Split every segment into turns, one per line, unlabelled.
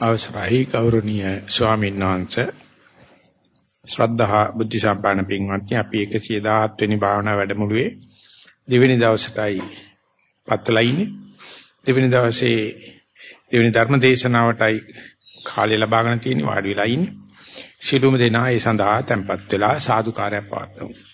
අවසරයි ගෞරවනීය ස්වාමීන් වහන්සේ. ශ්‍රද්ධා බුද්ධ සම්පන්න පින්වත්නි අපි 117 වෙනි භාවනා වැඩමුළුවේ දෙවෙනි දවසටයි පත්වලා ඉන්නේ. දෙවෙනි දවසේ දෙවෙනි ධර්ම දේශනාවටයි කාලය ලබාගෙන තියෙන වාඩි වෙලා ඉන්නේ. ශිළුම දෙනා ඒ සඳහා tempත් වෙලා සාදුකාරය පවත්වමු.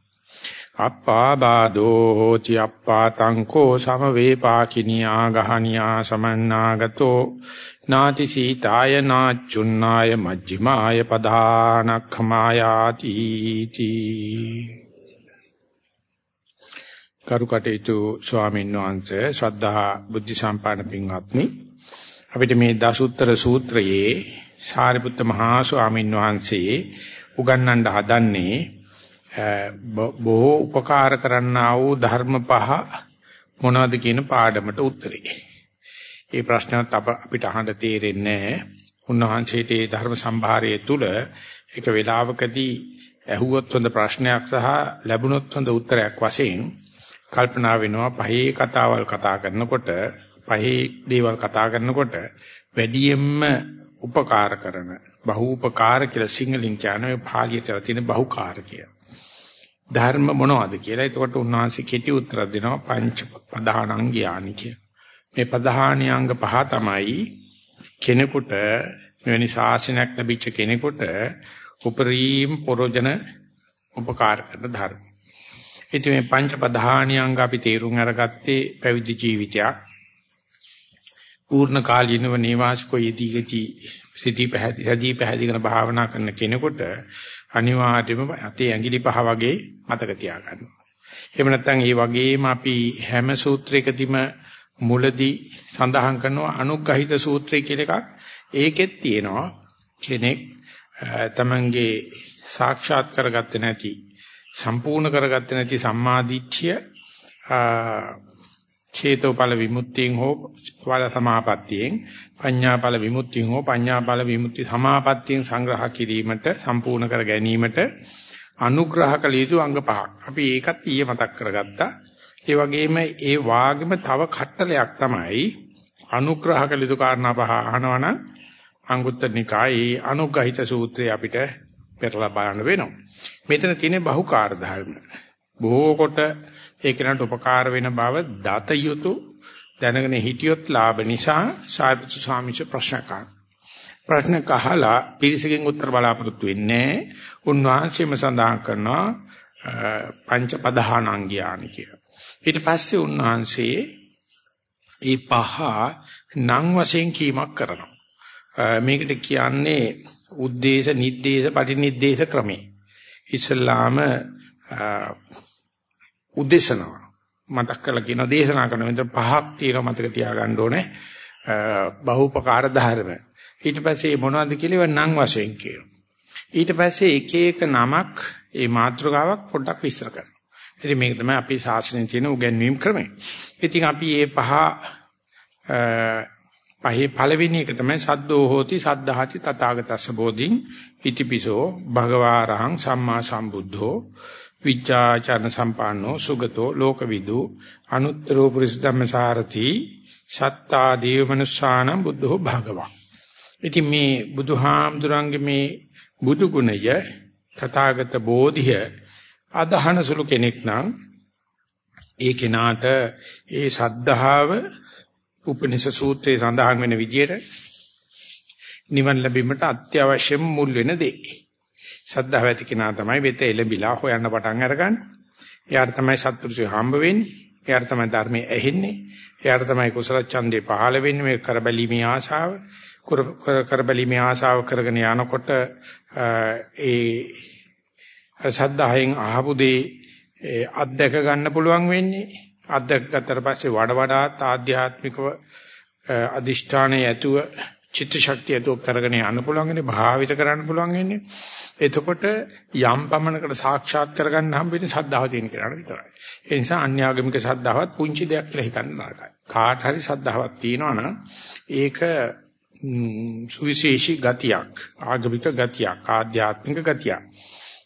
අප්පාබාදෝ hoti අප්පාතංකෝ සමවේපාකිනියා ගහනියා සමන්නාගතෝ නාති සීතාය නාචුන්නාය මජ්ක්‍ධිමාය පදානක්ඛමායාති තී. කරුකටේතු ස්වාමීන් වහන්සේ ශ්‍රද්ධා බුද්ධ සම්පන්න පින්වත්නි අපිට මේ දසුත්තර සූත්‍රයේ සාරිපුත්ත මහා ස්වාමීන් වහන්සේ උගන්වන්න හදන්නේ බොහෝ උපකාර කරන්නා වූ ධර්ම පහ මොනවද කියන පාඩමට උත්තරේ. ඒ ප්‍රශ්නත් අපිට අහන්න තේරෙන්නේ උන්වහන්සේට ඒ ධර්ම සම්භාරයේ තුල එක වේලාවකදී ඇහුවොත් හොඳ ප්‍රශ්නයක් සහ ලැබුණොත් හොඳ උත්තරයක් වශයෙන් කල්පනා වෙනවා පහේ කතාවල් කතා කරනකොට පහේ දේවල් කතා කරනකොට වැඩියෙන්ම උපකාර කරන බහූපකාර කියලා සිංහලෙන් කියන්නේ පාලියට තියෙන බහුකාර කියලා. ධර්ම මොනවද කියලා. එතකොට උන්වහන්සේ කෙටි උත්තර දෙනවා පංච පදානංගයානි කියලා. මේ පධානියංග පහ තමයි කෙනෙකුට මෙවැනි ශාසනයක් ලැබිච්ච කෙනෙකුට උපරිම පරෝජන උපකාර කරන ධර්ම. ඉතින් මේ පංච පධානියංග අපි තේරුම් අරගත්තේ පැවිදි ජීවිතයක්. පූර්ණ කාලීනව නිවාසිකෝ යදීගති සිටි පැහැදි සදී පැහැදිගෙන භාවනා කරන කෙනෙකුට අනිවාර්යයෙන්ම අතේ ඇඟිලි පහ වගේ මතක තියාගන්නවා. එහෙම නැත්නම් ඒ වගේම අපි හැම සූත්‍රයකදීම මුලදී සඳහන් කරනවා අනුග්‍රහිත සූත්‍රය කියලා එකක්. ඒකෙත් තියෙනවා කෙනෙක් තමන්ගේ සාක්ෂාත් කරගත්තේ නැති සම්පූර්ණ කරගත්තේ නැති සම්මාදිට්ඨිය චේතෝපල විමුක්තියෙන් හෝ වල සමාපත්තියෙන් පඤ්ඤාපල විමුක්තියෙන් හෝ පඤ්ඤාපල විමුක්ති සමාපත්තියෙන් සංග්‍රහ කිරීමට සම්පූර්ණ කර ගැනීමට අනුග්‍රහ කළ යුතු අංග පහක්. අපි ඒකත් ඊයේ මතක් කරගත්තා. ඒ වගේම ඒ වාගෙම තව කට්ටලයක් තමයි අනුග්‍රහ කළ යුතු කාරණා පහ අහනවනම් අංගුත්තර නිකායේ අනුග්‍රහිත සූත්‍රය අපිට පෙරලා බලන්න වෙනවා. මෙතන තියෙන බහුකාර්ය ධර්ම. බොහෝ කොට ඒ කෙනාට උපකාර වෙන බව දත යුතු දැනගෙන හිටියොත් ලාභ නිසා සාහිත්‍ය ස්වාමීන් ප්‍රශ්න කරා. ප්‍රශ්න කහලා පිරිසකින් උත්තර බලාපොරොත්තු වෙන්නේ උන්වහන්සේම සඳහන් කරනවා පංච පදහානංගියානි කියලා. ඊට පස්සේ උන්වහන්සේ ඒ පහ නම් වශයෙන් කීමක් කරනවා. මේකට කියන්නේ උද්දේශ නිද්දේශ පටිනිද්දේශ ක්‍රමේ. ඉස්ලාම උදේශනවා මතක් කරලා කියන දේශනා කරන මෙතන පහක් තියෙනවා මතක තියාගන්න ඕනේ. බහූපකාර ධර්ම. ඊට පස්සේ මොනවද කියලා නම් වශයෙන් කියනවා. ඊට පස්සේ එක එක නමක් ඒ මාත්‍රකාවක් පොඩ්ඩක් විස්තර කරනවා. ඉතින් මේක තමයි අපේ ශාස්ත්‍රයේ තියෙන උගන්වීම් ක්‍රමය. ඉතින් අපි මේ පහ පහේ පළවෙනි එක තමයි සද්දෝ හෝති සද්ධාති තථාගතස්ස බෝධින් ඉතිපිසෝ භගවාරහං සම්මා සම්බුද්ධෝ විචාචන සම්පන්නෝ සුගතෝ ලෝකවිදු අනුත්තරෝ පුරිස ධම්මසාරති සත්තා දේව මනුස්සානම් බුද්ධෝ භගවා. ඉතින් මේ බුදුහාමුදුරන්ගේ මේ බුදු ගුණය තථාගත බෝධිය අදහන සුළු කෙනෙක් නම් ඒ කෙනාට ඒ සද්ධාව උපනිෂ සූත්‍රයේ සඳහන් වෙන විදිහට නිවන් ලැබීමට අත්‍යවශ්‍යම මුල් වෙන දේ. සද්ධාව ඇති කෙනා තමයි වෙත එළඹිලා හොයන්න පටන් අරගන්නේ. එයාට තමයි සත්පුරුෂය හම්බ වෙන්නේ. එයාට තමයි ධර්මයේ ඇහෙන්නේ. එයාට තමයි කුසල ඡන්දේ පහළ වෙන්නේ මේ කරබැලීමේ ආශාව. කරබැලීමේ ආශාව කරගෙන යනකොට ඒ සද්ධායෙන් අහපු දේ අත්දැක ගන්න පුළුවන් වෙන්නේ අත්දැක ගත්තට පස්සේ වඩ වඩාත් ආධ්‍යාත්මිකව අදිෂ්ඨානයේ ඇතුව චිත්ත ශක්තිය දෝ කරගෙන යන්න පුළුවන් ඉන්නේ භාවිත කරන්න පුළුවන් ඉන්නේ. එතකොට යම් පමණකට සාක්ෂාත් කරගන්න හම්බෙන්නේ සද්ධාව තියෙන කෙනාට විතරයි. ඒ නිසා අන්‍යාගමික සද්ධාවත් පුංචි දෙයක් කියලා හිතන්න නරකයි. කාට හරි සද්ධාවක් තියෙනවා නම් ඒක සුවිශේෂී ගතියක්, ආගමික ගතියක්, ආධ්‍යාත්මික ගතියක්.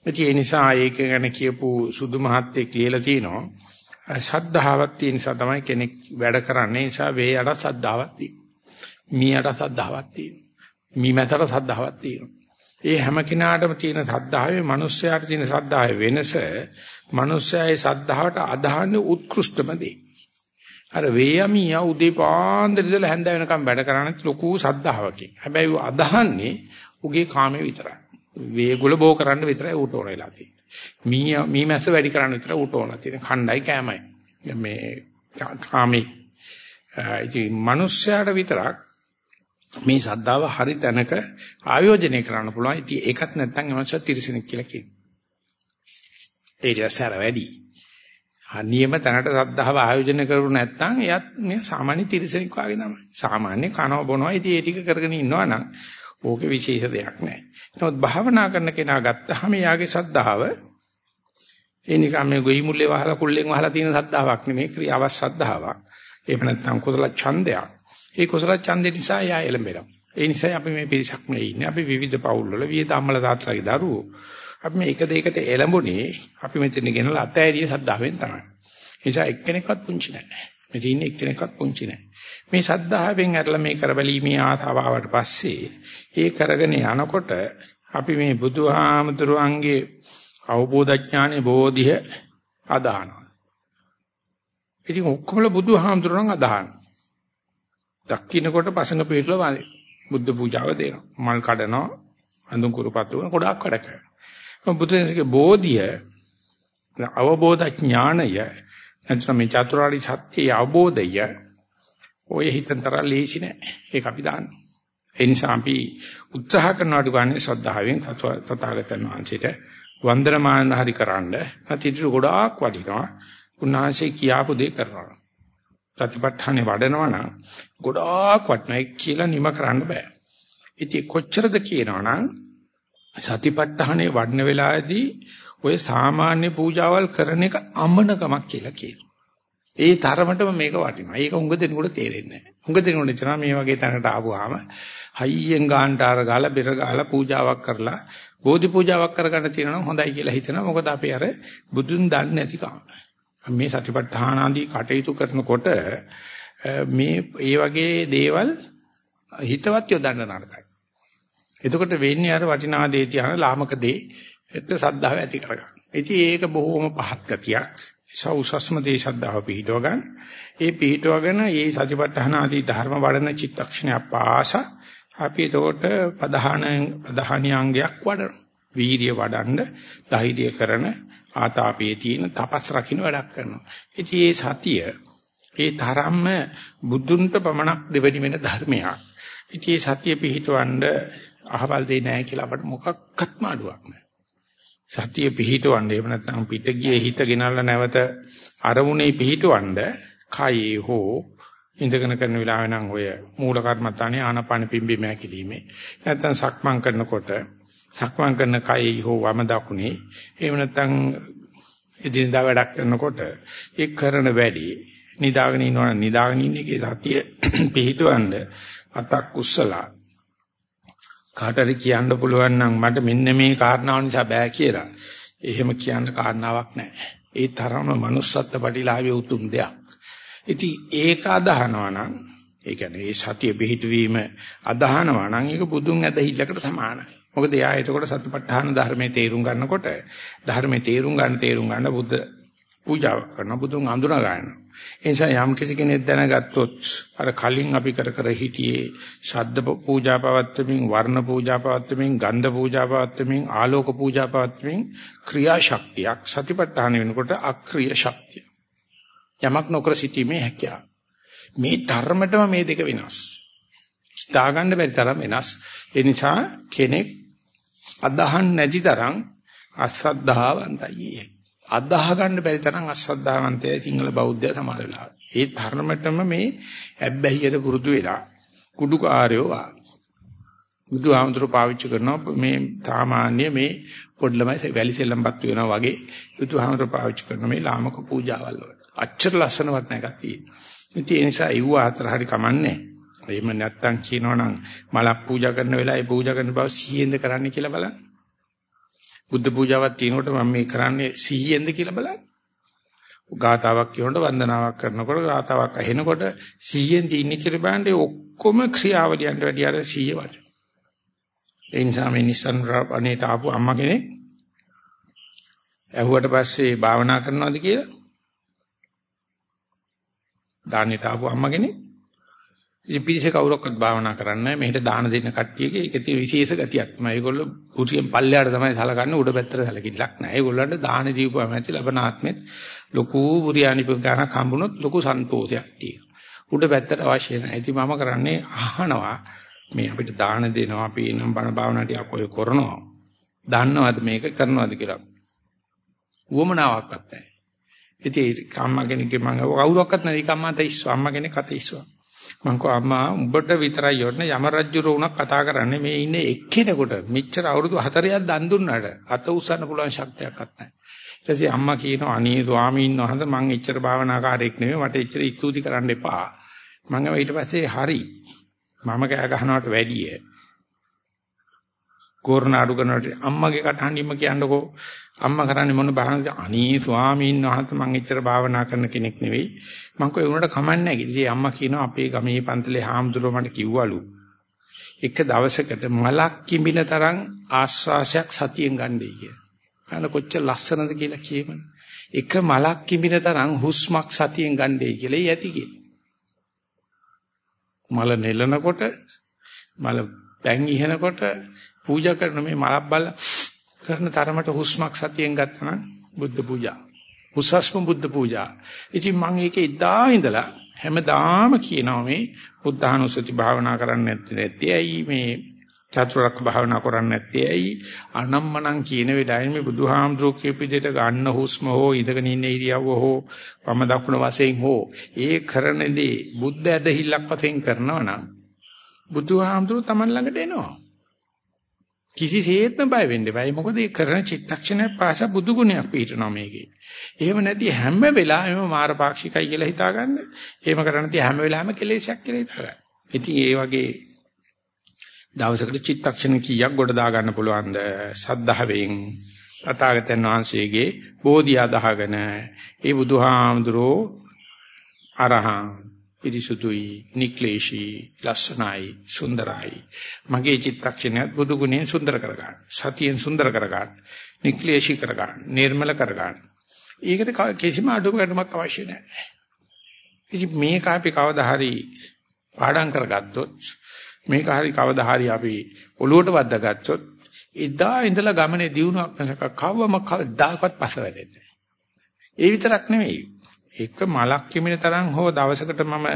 ඒ නිසා ඒක ගැන කියපු සුදු මහත්තයෙක් ලියලා තිනවා. සද්ධාවක් තියෙන නිසා තමයි කෙනෙක් වැඩ කරන්නේ. ඒ නිසා වේයට සද්ධාවක් තියෙනවා. මීයට සද්ධාවක් තියෙනවා. මී මැතට සද්ධාවක් තියෙනවා. ඒ හැම කෙනාටම තියෙන සද්ධාවේ මිනිස්යාට තියෙන සද්ධාවේ වෙනස මිනිස්යාගේ සද්ධාවට අදහන්නේ උත්කෘෂ්ඨම දේ. අර වේයමියා උදේ පාන්දර ඉඳලා හැන්ද වෙනකම් වැඩ කරන්නේ ලොකු සද්ධාවකින්. හැබැයි ඌ අදහන්නේ උගේ කාමේ විතරයි. වේගුල බෝ කරන්න විතරයි ඌට ඕන වෙලා තියෙන්නේ. මී මී මැස්ස වැඩි කරන්න විතරයි ඌට ඕන තියෙන්නේ. ඛණ්ඩයි කෑමයි. මේ කාමේ ඉතින් මිනිස්යාට විතරක් මේ ශ්‍රද්ධාව හරි තැනක ආයෝජනය කරන්න පුළුවන්. ඉතින් ඒකත් නැත්නම් එමන්සත් තිරසනෙක් කියලා කියනවා. ඒ ජසර වැඩි. නියම තැනට ශ්‍රද්ධාව ආයෝජනය කරු නැත්නම් එයත් මේ සාමාන්‍ය තිරසනෙක් වගේ තමයි. සාමාන්‍ය කනව බොනවා. ඉතින් ඒ ටික කරගෙන ඉන්නවා නම් ඕකේ විශේෂ දෙයක් නැහැ. නමුත් භාවනා කරන කෙනා ගත්තාම යාගේ ශ්‍රද්ධාව ඒ නිකම් මේ ගොයි මුල්ලේ වහලා කුල්ලෙන් වහලා තියෙන ශ්‍රද්ධාවක් නෙමෙයි ක්‍රියාවක් ශ්‍රද්ධාවක්. එහෙම නැත්නම් කුසල ඡන්දයක්. ඒ කුසල ඡන්දේ නිසා යා එළඹෙනවා. ඒ නිසා අපි මේ පිරිසක් මේ ඉන්නේ. අපි විවිධ පවුල් වල විවිධ අම්මලා තාත්තලාගේ දරුවෝ. අපි මේ එක දෙයකට එළඹුණේ අපි මෙතන ගෙනලා අතෑරිය සද්ධාවෙන් තමයි. ඒ නිසා එක්කෙනෙක්වත් පුංචි නැහැ. මෙතන ඉන්නේ එක්කෙනෙක්වත් පුංචි නැහැ. මේ සද්ධාවෙන් ඇරලා මේ කරබලීමේ ආතාව ආවට පස්සේ ඒ කරගෙන යනකොට අපි මේ බුදුහාමුදුරුවන්ගේ අවබෝධඥානෙ බෝධිය අදහනවා. ඉතින් ඔක්කොමල බුදුහාමුදුරුවන් අදහනවා. දක්කිනකොට පසඟ පිටල බුද්ධ පූජාව දෙනවා. මල් කඩනවා, අඳුන් කුරුපතු වෙන ගොඩාක් වැඩ කරනවා. බුදුන්සේගේ බෝධිය අවබෝධ ඥානය නැත්නම් මේ චතුරාර්ය සත්‍යය අවබෝධය ඔය හිතෙන්තර ලේසි නෑ. ඒක අපි දාන්න. ඒ නිසා අපි උත්සාහ කරනවාට ගන්නේ ශ්‍රද්ධාවෙන් තථාගතයන් වහන්සේට වන්දනමාන හරි කරන්න. නැතිට ගොඩාක් වටිනවා. උන්වහන්සේ කියාපු දේ කරනවා. ප්‍රතිපත්තහනේ වඩනවා නම් ගොඩාක් වටනයි කියලා නිම කරන්න බෑ. ඉතින් කොච්චරද කියනවනම් සතිපත්තහනේ වඩන වෙලාවේදී ඔය සාමාන්‍ය පූජාවල් කරන එක අමනකමක් කියලා කියනවා. ඒ තරමටම මේක වටිනවා. ඒක උඟ දෙනකොට තේරෙන්නේ නැහැ. උඟ දෙනකොට එතන මේ වගේ තැනකට ආවොහම හයියෙන් ගාන්ටාර ගාලා බෙර ගාලා පූජාවක් කරලා බෝධි පූජාවක් කරගන්න තියෙනවා හොඳයි කියලා හිතනවා. මොකද අපි අර බුදුන් දන්නේ නැතිකම. මේ සතිපට්ඨාන ආදී කටයුතු කරනකොට මේ ඒ වගේ දේවල් හිතවත් යොදන්න නරකයි. එතකොට වෙන්නේ අර වටිනා දේ තියන ලාමක දේ එත් සද්ධාව ඇති කරගන්න. ඉතින් ඒක බොහොම පහත් ගතියක්. සෞසස්ම දේ ශ්‍රද්ධාව පිහිටව ගන්න. ඒ පිහිටවගෙන මේ සතිපට්ඨාන ආදී ධර්ම වඩන චිත්තක්ෂණය පාස අපි එතකොට ප්‍රධාන ප්‍රධානියංගයක් වඩනවා. වීර්ය වඩන්න ධෛර්ය කරන ආතාපයේ තියෙන තපස් රකින්න වැඩක් කරනවා. ඉතින් මේ සතිය ඒ තරම්ම බුදුන්ට පමණක් දෙවෙනි වෙන ධර්මයක්. ඉතින් මේ සතිය පිහිටවන්න අහවල් දෙන්නේ නැහැ කියලා අපට මොකක්වත්ම අඩුවක් නැහැ. සතිය පිහිටවන්න එහෙම නැත්නම් පිට ගියේ හිත ගෙනල්ලා නැවත අරමුණේ පිහිටවන්න කයේ හෝ ඉඳගෙන කරන වෙලාවෙ නම් ඔය මූල කර්මත්තානේ ආනපාන පිම්බි මෑකිලිමේ නැත්නම් සක්මන් කරනකොට සක්මන් කරන කයෙහි හෝ වම දකුණේ එහෙම නැත්නම් එදිනදා වැඩක් කරනකොට ඒ කරන වැඩි නිදාගෙන ඉන්නවා නිදාගෙන ඉන්න එකේ සතිය පිහිටවන්න අතක් උස්සලා කාටරි කියන්න පුළුවන් නම් මට මෙන්න මේ කාරණාව නිසා බෑ කියලා. එහෙම කියන්න කාරණාවක් නැහැ. ඒ තරම manussත්ත්ව ප්‍රතිලාභයේ උතුම් දෙයක්. ඉතින් ඒක අදහනවා නම් ඒ කියන්නේ මේ සතිය පිහිටවීම අදහනවා නම් ඒක බුදුන් ඇදහිල්ලකට සමානයි. මොකද එයා එතකොට සතිපට්ඨාන ධර්මයේ තේරුම් ගන්නකොට ධර්මයේ තේරුම් ගන්න තේරුම් ගන්න බුද්ධ පූජාවක් කරනවා බුදුන් අඳුන ගන්නවා. ඒ නිසා යම් කිසි කෙනෙක් දැනගත්තොත් අර කලින් අපි කර කර හිටියේ ශබ්ද පූජා පවත්වමින් වර්ණ පූජා පවත්වමින් ගන්ධ පූජා පවත්වමින් ආලෝක පූජා පවත්වමින් ක්‍රියාශක්තියක් සතිපට්ඨාන වෙනකොට අක්‍රීය ශක්තිය. යමක් නොකර සිටීමේ හැකියාව. මේ ධර්මතම මේ දෙක වෙනස්. හිතාගන්න බැරි තරම් වෙනස්. ඒ නිසා කෙනෙක් අදහන් නැති තරම් අසද්ධාවන්තයි. අදාහ ගන්න බැරි තරම් අසද්ධාවන්තයි සිංහල බෞද්ධය සමහර වෙලාවට. ඒ ධර්මතම මේ ඇබ්බැහියට පුරුදු වෙලා කුඩු කාර්යෝ බුදුහාමුදුරු පාවිච්චි කරනවා මේ සාමාන්‍ය මේ පොඩි ළමයි වැලි සෙල්ලම්පත් වෙනවා වගේ බුදුහාමුදුරු පාවිච්චි කරන මේ ලාමක පූජාවල් වලට. අච්චර ලස්සනවත් නැගක් තියෙනවා. ඉතින් ඒ නිසා ඒව හතර හරි කමන්නේ. එහෙම නැත්තම් කියනවනම් මලක් පූජා කරන වෙලාවේ පූජා කරන බව සිහියෙන්ද කරන්න කියලා බලන්න. බුද්ධ පූජාවක් තියෙනකොට මම මේ කරන්නේ සිහියෙන්ද කියලා බලන්න. ගාතාවක් කියනකොට වන්දනාවක් කරනකොට ගාතාවක් ඇහෙනකොට සිහියෙන් තින්නේ කියලා බලන්නේ ඔක්කොම ක්‍රියාවලියන්ට වැඩි අර සිහිය වට. ඒ නිසා මේ නිස්සන් අනේට ආපු අම්මා කෙනෙක් ඇහුවට පස්සේ භාවනා කරනවද කියලා දානෙට ආපු අම්මා කෙනෙක් ඉතින් පිරිසේ කවුරක්වත් භාවනා කරන්නේ නැහැ. මෙහෙට දාන දෙන්න කට්ටියගේ ඒක තියෙන විශේෂ ගතියක් තමයි. ඒගොල්ලෝ කුටියෙන් පල්ලයට තමයි සලකන්නේ උඩ පැත්තට සලකිල්ලක් නැහැ. ඒගොල්ලන්ට දාන දීපුවම ඇති ලබනාත්මෙත් ලොකු බුරියානිපුකාරක් හම්බුනොත් ලොකු සන්තෝෂයක් තියෙනවා. උඩ පැත්තට අවශ්‍ය නැහැ. ඉතින් මම කරන්නේ අහනවා මේ අපිට දාන දෙනවා අපි නම් බණ භාවනා ටිකක් ඔය කරනවා. දන්නවද මේක කරනවද කියලා? උවමනාවක්වත් නැහැ. ඉතින් අම්මා කෙනෙක්ගේ මම කවුරක්වත් නැහැ. ඒක අම්මා තයිස්ව අම්මා කෙනෙක් අතයිස්වා. මං කෝ අම්මා උඹට විතරයි යොන්නේ යම රජුර උණක් කතා කරන්නේ මේ ඉන්නේ එක්කෙනෙකුට මෙච්චර අවුරුදු 4ක් දන් දුන්නාට අත උස්සන්න පුළුවන් ශක්තියක්වත් නැහැ. ඊට පස්සේ අම්මා කියනවා අනේ ස්වාමීන් වහන්සේ මං එච්චර භාවනාකාරයෙක් නෙවෙයි මට එච්චර ස්තුති කරන්න එපා. මං ඊට පස්සේ හරි මම කෑ ගහනවට වැඩිය කෝරණ අඩු කරනකොට අම්මගේ කටහඬින්ම කියන්නකෝ අම්මා කරන්නේ මොන භාවනාවද අනී ස්වාමීන් වහන්සේ මං එච්චර භාවනා කරන කෙනෙක් නෙවෙයි මං කෝ ඒ උනට කමන්නේ නැහැ ඉතින් අම්මා කියනවා අපේ ගමේ පන්තලේ හාමුදුරුවෝ මට කිව්වලු එක දවසකට මලක් කිඹින තරම් ආස්වාසයක් සතියෙන් ගන්නයි කිය. කන කොච්චර ලස්සනද කියලා කියමන. එක මලක් කිඹින තරම් හුස්මක් සතියෙන් ගන්නයි කියලා යැති කිය. මල නෙලනකොට මල පැන් ඉහෙනකොට පූජා කරන මේ මලක් බල්ල කරන තරමට හුස්මක් සතියෙන් ගත්තා නම් බුද්ධ පූජා. උසස්ම බුද්ධ පූජා. ඉතින් මම ඒකේ ඉදා ඉඳලා හැමදාම කියනවා මේ බුද්ධානුස්සති භාවනා කරන්නේ නැත්තේ ඇයි මේ චතුරාර්ය භාවනා කරන්නේ නැත්තේ ඇයි අනම්මනම් කියන වෙලාවේ මේ බුදුහාමුදුරුවෝ කියපු විදිහට ගන්න හුස්ම හෝ ඉඳගෙන ඉන්න ඉරියව්ව හෝ වම දකුණ වශයෙන් හෝ ඒ කරනදී බුද්ධ ඇදහිල්ලක් වශයෙන් කරනවා නම් බුදුහාමුදුරුවෝ Taman ළඟට එනවා කිසිසේත්ම බය වෙන්න එපා. මොකද ඒ කරන චිත්තක්ෂණය පාස බුදු ගුණයක් පිටනවා මේකේ. එහෙම නැති හැම වෙලාවෙම මාරපාක්ෂිකයි කියලා හිතාගන්න. එහෙම කරන්නේ හැම වෙලාවෙම කෙලෙසයක් කියලා හිතාගන්න. ඉතින් ඒ වගේ දවසකට චිත්තක්ෂණ කීයක් ගොඩ දා ගන්න පුළුවන්ද? සද්ධාවෙන් තථාගතයන් වහන්සේගේ බෝධිය අදහගෙන ඒ බුදුහාමුදුරෝ අරහං පිරිසුදුයි, නික්ලේශී, ලස්සනයි, සුන්දරයි. මගේ චිත්තක්ෂණයත් බුදු ගුණයෙන් සුන්දර කරගන්න. සතියෙන් සුන්දර කරගන්න. නික්ලේශී කරගන්න. නිර්මල කරගන්න. ඒකට කිසිම අඩුවකටමක් අවශ්‍ය නැහැ. ඉතින් මේක අපි කවදා හරි පාඩම් කරගත්තොත් මේක හරි කවදා හරි අපි ඔලුවට වද්දාගත්තොත් එදා ඉඳලා ගමනේ දියුණුවක් නැසක කවවම කවදාකවත් පස වෙන්නේ නැහැ. ඒ විතරක් නෙමෙයි එක මලක් කිමින තරම් හෝ දවසකට මම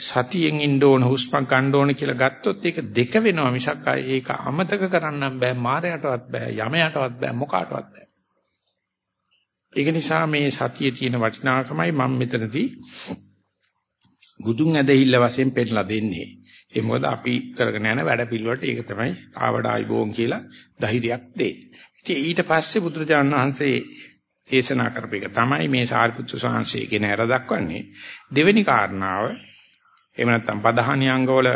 සතියෙන් ඉන්න ඕන හුස්ම ගන්න ඕන කියලා ගත්තොත් ඒක දෙක වෙනවා මිසක් ඒක අමතක කරන්න බෑ මායයටවත් බෑ යමයටවත් බෑ මොකාටවත් බෑ. ඒක නිසා මේ සතියේ තියෙන වටිනාකමයි මම මෙතනදී බුදුන් ඇදහිල්ල වශයෙන් පෙන්නලා දෙන්නේ. ඒ මොකද අපි කරගෙන යන වැඩ පිළිවෙලට ඒක තමයි ආවඩායි බෝන් කියලා ධෛර්යයක් දෙන්නේ. ඉතින් ඊට පස්සේ බුදුරජාණන් වහන්සේ දේශනා කරපු එක තමයි මේ සාරිපුත්‍ර සාංශයේ කියන හැර දක්වන්නේ. දෙවෙනි කාරණාව එහෙම නැත්නම් පදහානි අංගවල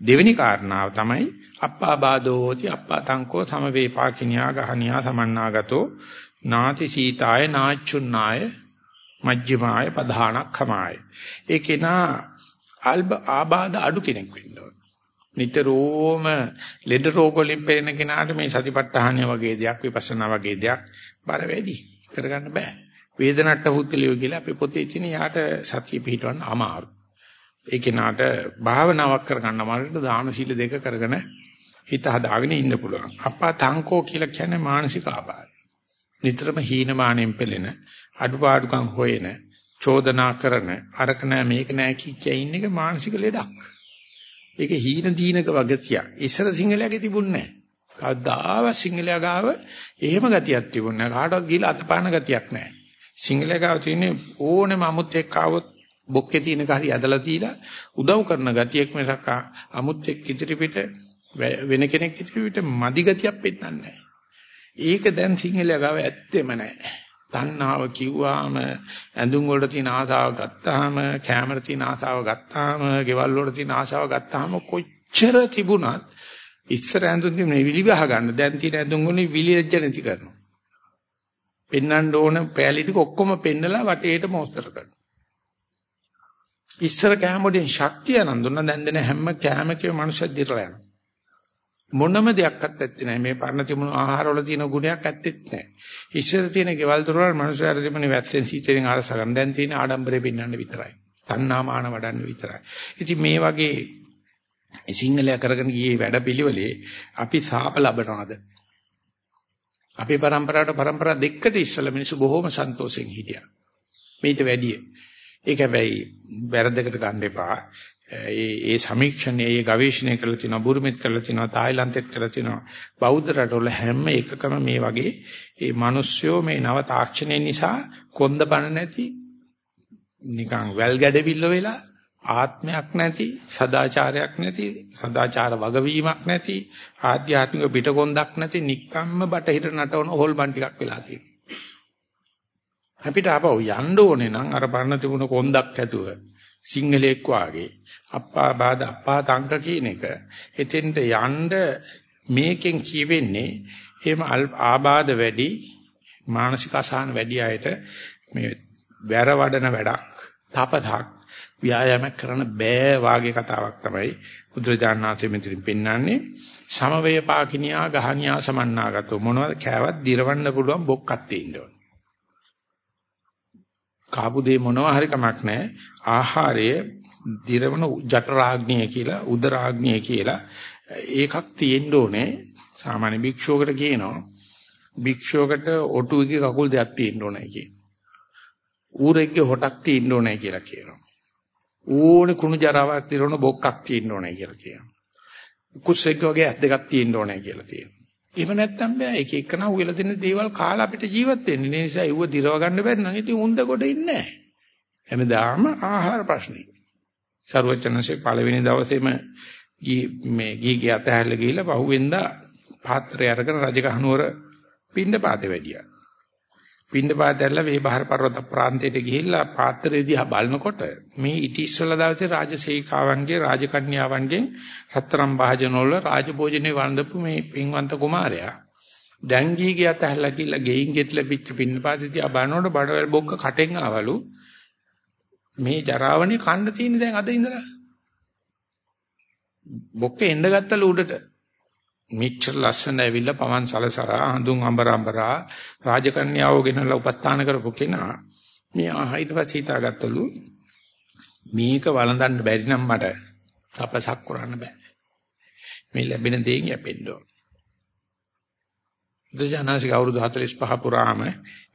දෙවෙනි කාරණාව තමයි අප්පාබාදෝති අප්පාතංකෝ සමවේපාකිනියා ගහනියා සමන්නාගතෝ නාති සීතාය නාච්චුන්නාය මජ්ක්‍ධිමාය පධානක්ඛමාය ඒකේනා අල්බ ආබාධ අඩු කෙනෙක් වෙන්න ඕන. නිතරම ලෙඩ රෝග වලින් පෙළෙන කෙනාට මේ සතිපට්ඨානය වගේ දෙයක් විපස්සනා වගේ දෙයක් බර වැඩි. කරගන්න බෑ. වේදනට්ට පුද්ගලියෝ කියලා අපි පොතේ තියෙන යාට සතිය පිටවන්න අමාරු. ඒ කෙනාට භාවනාවක් කරගන්න අමාරුට දාන සීල දෙක කරගෙන හිත හදාගෙන ඉන්න පුළුවන්. අප්පා තංකෝ කියලා කියන්නේ මානසික ආබාධ. නිතරම හීනමානෙන් පෙළෙන අඩුපාඩුකම් හොයන චෝදනා කරන අරක නෑ මේක නෑ කිච්චා ඉන්න එක මානසික ලෙඩක්. ඒක හීන දීනක වගතිය. ඉස්සර සිංහලයේ තිබුණේ නෑ. කවදාව සිංහලයා ගාව එහෙම ගතියක් තිබුණේ නැහැ. කාටවත් ගිහලා අතපාන ගතියක් නැහැ. සිංහලයා ගාව තියෙන්නේ ඕනෙම අමුත් එක්ක આવොත් බොක්කේ තියෙන කාරි ඇදලා තියලා උදව් කරන ගතියක් මිසක් අමුත් එක්ක ඉදිරි පිට වෙන කෙනෙක් ඉදිරියට මදි ගතියක් පෙන්නන්නේ නැහැ. ඒක දැන් සිංහලයා ගාව ඇත්තෙම නැහැ. තණ්හාව කිව්වාම ඇඳුම් වලට තියෙන ආසාව ගත්තාම කැමර තියෙන ආසාව ගත්තාම ගෙවල් වලට තියෙන ආසාව ගත්තාම කොච්චර තිබුණත් ඉස්සර ඇඳුම් තිබුණේ විලි බහ ගන්න දැන් තියෙන ඇඳුම් වලින් විලි රජ්‍ය නැති කරනවා පෙන්වන්න ඕන පෑලි ටික ඔක්කොම පෙන්නලා වටේට මොස්තර කරනවා ඉස්සර කැම වලින් ශක්තිය නඳුන දැන් දෙන හැම කැමකේ මනුෂ්‍ය දිරලා යනවා මොනම දෙයක්වත් ඇත්තේ නැහැ. මේ පරණ තිබුණු ආහාරවල තියෙන ගුණයක් ඇත්තෙත් නැහැ. ඉස්සර තියෙන ගෙවල් දොරවල් මනුස්සයර තිබුණේ වැස්සෙන් සීතලෙන් ආරස ගන්න. දැන් තියෙන ආඩම්බරේ පින්නන්න විතරයි. තණ්හා මාන වඩන්න විතරයි. ඉතින් මේ වගේ සිංහලයා කරගෙන ගියේ වැඩපිළිවෙලේ අපි සාප ලබනවාද? අපේ પરම්පරාවට પરම්පරා දෙකකට ඉස්සලා මිනිස්සු බොහොම සන්තෝෂෙන් හිටියා. මේිට වැඩිය. ඒක හැබැයි වැරද්දකට ගන්න එපා. ඒ ඒ සමීක්ෂණය, ඒ ගවේෂණය කරලා තිනවා, බුරුමෙත් කරලා තිනවා, තායිලන්තෙත් කරලා තිනවා. බෞද්ධ රටවල හැම එකකම මේ වගේ ඒ මිනිස්සුયો මේ නව තාක්ෂණය නිසා කොන්ද බන නැති නිකන් වැල් ගැඩවිල්ල වෙලා ආත්මයක් නැති සදාචාරයක් නැති සදාචාර වගවීමක් නැති ආධ්‍යාත්මික පිටකොන්දක් නැති නික්කම්ම බටහිර නටවන හොල්මන් ටිකක් වෙලා තියෙනවා. අපිට ආපහු යන්න ඕනේ නම් අර පරණ තිබුණ කොන්දක් ඇතුව සිංහලෙක් වාගේ අප්පා බාද අප්පා තංක කියන එක එතෙන්ට යන්න මේකෙන් කියවෙන්නේ එහෙම ආබාධ වැඩි මානසික අසහන වැඩි අයට මේ වැර වඩන වැඩක් තපතක් ව්‍යායාමයක් කරන්න බෑ වාගේ කතාවක් තමයි බුදුරජාණන්සේ මෙතනින් පෙන්වන්නේ සමවය පාකිනියා ගහනියා සමන්නාගතෝ මොනවද කෑවත් දිරවන්න පුළුවන් බොක්කක් තියෙන්න ඕන කාපු දේ මොනවා හරි කමක් නැහැ. ආහාරය දිරවන ජඨරාග්නිය කියලා උදරාග්නිය කියලා ඒකක් තියෙන්න ඕනේ. සාමාන්‍ය භික්ෂුවකට කියනවා භික්ෂුවකට ඔටුවේගේ කකුල් දෙකක් තියෙන්න ඕනේ කියන. ඌරෙක්ගේ හොටක් තියෙන්න ඕනේ කියලා කියනවා. ඕනේ කුණු ජරාවක් දිරවන බොක්කක් තියෙන්න ඕනේ කියලා කියනවා. කුස්සෙක් වගේ ඇස් දෙකක් තියෙන්න ඕනේ කියලා කියනවා. එහෙම නැත්තම් බෑ එක එකනා උයලා දෙන දේවල් කාලා අපිට ජීවත් වෙන්න. ඒ නිසා ඒව දිරව ගන්න බැරි නම් ඉතින් උන්ද කොට ඉන්නේ නැහැ. හැමදාම ආහාර ප්‍රශ්නේ. ਸਰවචනසේ පළවෙනි දවසේම මේ ගීගේ අතහැරලා ගිහිල්ලා පහුවෙන්දා පාත්‍රය අරගෙන රජගහනුවර පින්න පාතේ වැඩියා. පින්න පාතැල්ල වේබහර පර්වත ප්‍රාන්තයට ගිහිල්ලා පාත්‍රය දිහා බලනකොට මේ ඉටි ඉස්සලා දවසේ රාජසේවිකාවන්ගේ රාජකන්‍යාවන්ගෙන් සතරම් භාජන වල රාජභෝජනේ වන්දපු මේ පින්වන්ත කුමාරයා දැන් ගිහි ගියත් ඇහැලා කියලා ගෙයින් ගෙත් ලැබිච්ච පින්න පාතේ දිහා බලනකොට බඩවැල් බොක්ක කටෙන් ආවලු. මේ ජරාවනේ කන්න තියෙන දැන් අද ඉඳලා. බොක්ක එන්න ගත්තලු උඩට. මෙච්චර ලස්සන ඇවිල්ලා පවන් සලසරා හඳුන් අඹර අඹරා රාජකන්‍යාව ගෙනලා උපස්ථාන කරපු කෙනා මේ ඊට පස්සේ හිතාගත්තලු මේක වළඳන්න බැරි නම් මට තපසක් කරන්න බෑ. මේ ලැබෙන දේෙන් යැපෙන්න ඕන. දුජානසික අවුරුදු 45 පුරාම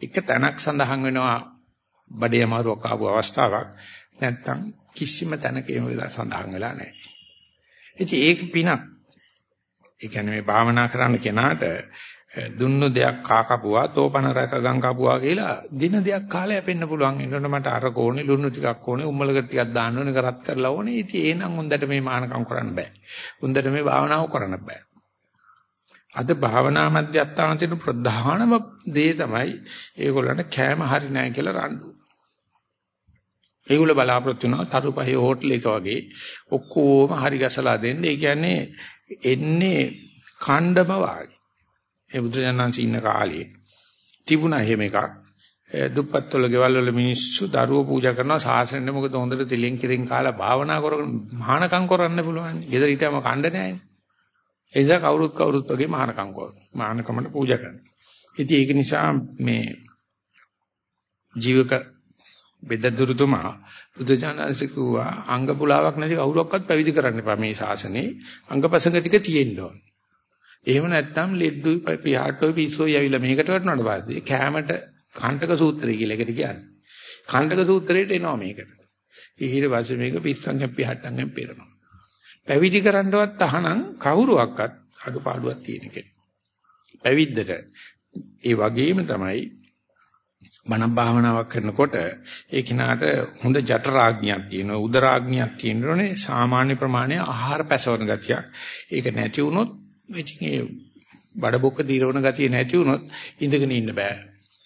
එක තැනක් සඳහන් වෙනවා බඩේ අමාරුවක් ආපු අවස්ථාවක්. නැත්තම් කිසිම තැනක එහෙම වෙලා සඳහන් වෙලා නැහැ. ඉතින් ඒක පිනක් ඒ කියන්නේ මේ භාවනා කරන්න කෙනාට දුන්නු දෙයක් කා කපුවා තෝපන රැක ගම් කපුවා කියලා දින දෙයක් කාලය යපෙන්න පුළුවන්. එනකොට මට අර කෝණේ ලුණු ටිකක් ඕනේ උම්මලකට ටිකක් දාන්න ඕනේ කරත් කරලා ඕනේ. ඉතින් එහෙනම් හොඳට මේ මානකම් කරන්න බෑ. හොඳට මේ භාවනාව කරන්න බෑ. අද භාවනා මධ්‍යස්ථාන තියෙන ප්‍රධානම දේ තමයි ඒගොල්ලන්ට කෑම හරි නැහැ කියලා රණ්ඩු. ඒගොල්ල බලාපොරොත්තු වෙනවා තරුපහේ හෝටල් එක වගේ ඔක්කොම හරි ගසලා දෙන්න. ඒ කියන්නේ එන්නේ ඛණ්ඩම වාගේ. ඒ බුදුජානන්සේ ඉන්න කාලේ තිබුණා එහෙම එකක්. දුප්පත් වල ගෙවල් වල මිනිස්සු දරුවෝ පූජා කරනවා සාසනෙ මොකද හොඳට තිලෙන් කිරින් කාලා භාවනා කරගෙන මහානකම් කරන්න පුළුවන්. ගෙදර හිටම කණ්ඩ නැහැ. ඒ නිසා කවුරුත් කවුරුත් වගේ මහානකම් කරනවා. මහානකමට පූජා කරනවා. ඉතින් ඒක නිසා මේ ජීවක බෙදදුරුතුමා බුදුජානනාංශ කිව්වා අංග පුලාවක් නැති කවුරක්වත් පැවිදි කරන්න එපා මේ ශාසනේ අංගපසංග ටික තියෙන්න ඕන. එහෙම නැත්නම් ලෙඩ්ඩුයි පියාට්ටෝයි පිස්සෝයි ඇවිල්ලා මේකට වටනට පස්සේ කැමට කණ්ඩක සූත්‍රය කියලා එකට කියන්නේ. කණ්ඩක සූත්‍රයට එනවා මේකට. ඊහිර වාසේ මේක පිස්සංගෙන් පියාට්ටංගෙන් පෙරනවා. පැවිදි කරන්නවත් අහනම් කවුරුවක්වත් අඩුපාඩුවක් තියෙන කෙනෙක්. පැවිද්දට ඒ වගේම තමයි බණ භාවනාවක් කරනකොට ඒ කිනාට හොඳ ජඨරාග්නියක් තියෙනවා උදරාග්නියක් තියෙනෝනේ සාමාන්‍ය ප්‍රමාණය ආහාර පැසවන ගතියක්. ඒක නැති වුණොත් ඉතින් ඒ බඩබොක්ක දීරවන ගතිය නැති වුණොත් ඉඳගෙන ඉන්න බෑ.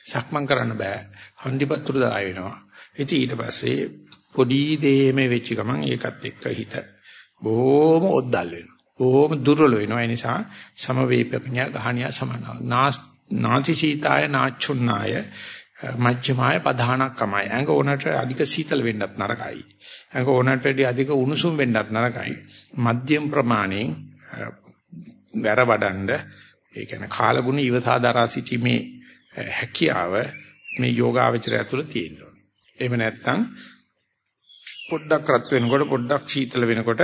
සක්මන් කරන්න බෑ. හන්දිපත්තුරු දාය වෙනවා. ඉතින් ඊට පස්සේ පොඩි දෙයේම වෙච්ච ගමන් ඒකත් එක්ක හිත බොහොම ඔද්දල් වෙනවා. බොහොම දුර්වල වෙනවා. ඒ නිසා සමවේපඥා ගහණිය සමනවා. නාති සීතාය නාචුන්නාය මජ්ක්‍ධිමාය පධානක්කමයි. ඇඟ ඕනට අධික සීතල වෙන්නත් නරකයි. ඇඟ ඕනට වැඩි අධික උණුසුම් වෙන්නත් නරකයි. මධ්‍යම ප්‍රමාණයෙන් වැර වඩන්ඩ ඒ කියන්නේ කාලගුණ ඉවසා දරා සිටීමේ හැකියාව මේ යෝගාවචරය තුළ තියෙනවා. එහෙම නැත්නම් පොඩ්ඩක් රත් වෙනකොට පොඩ්ඩක් සීතල වෙනකොට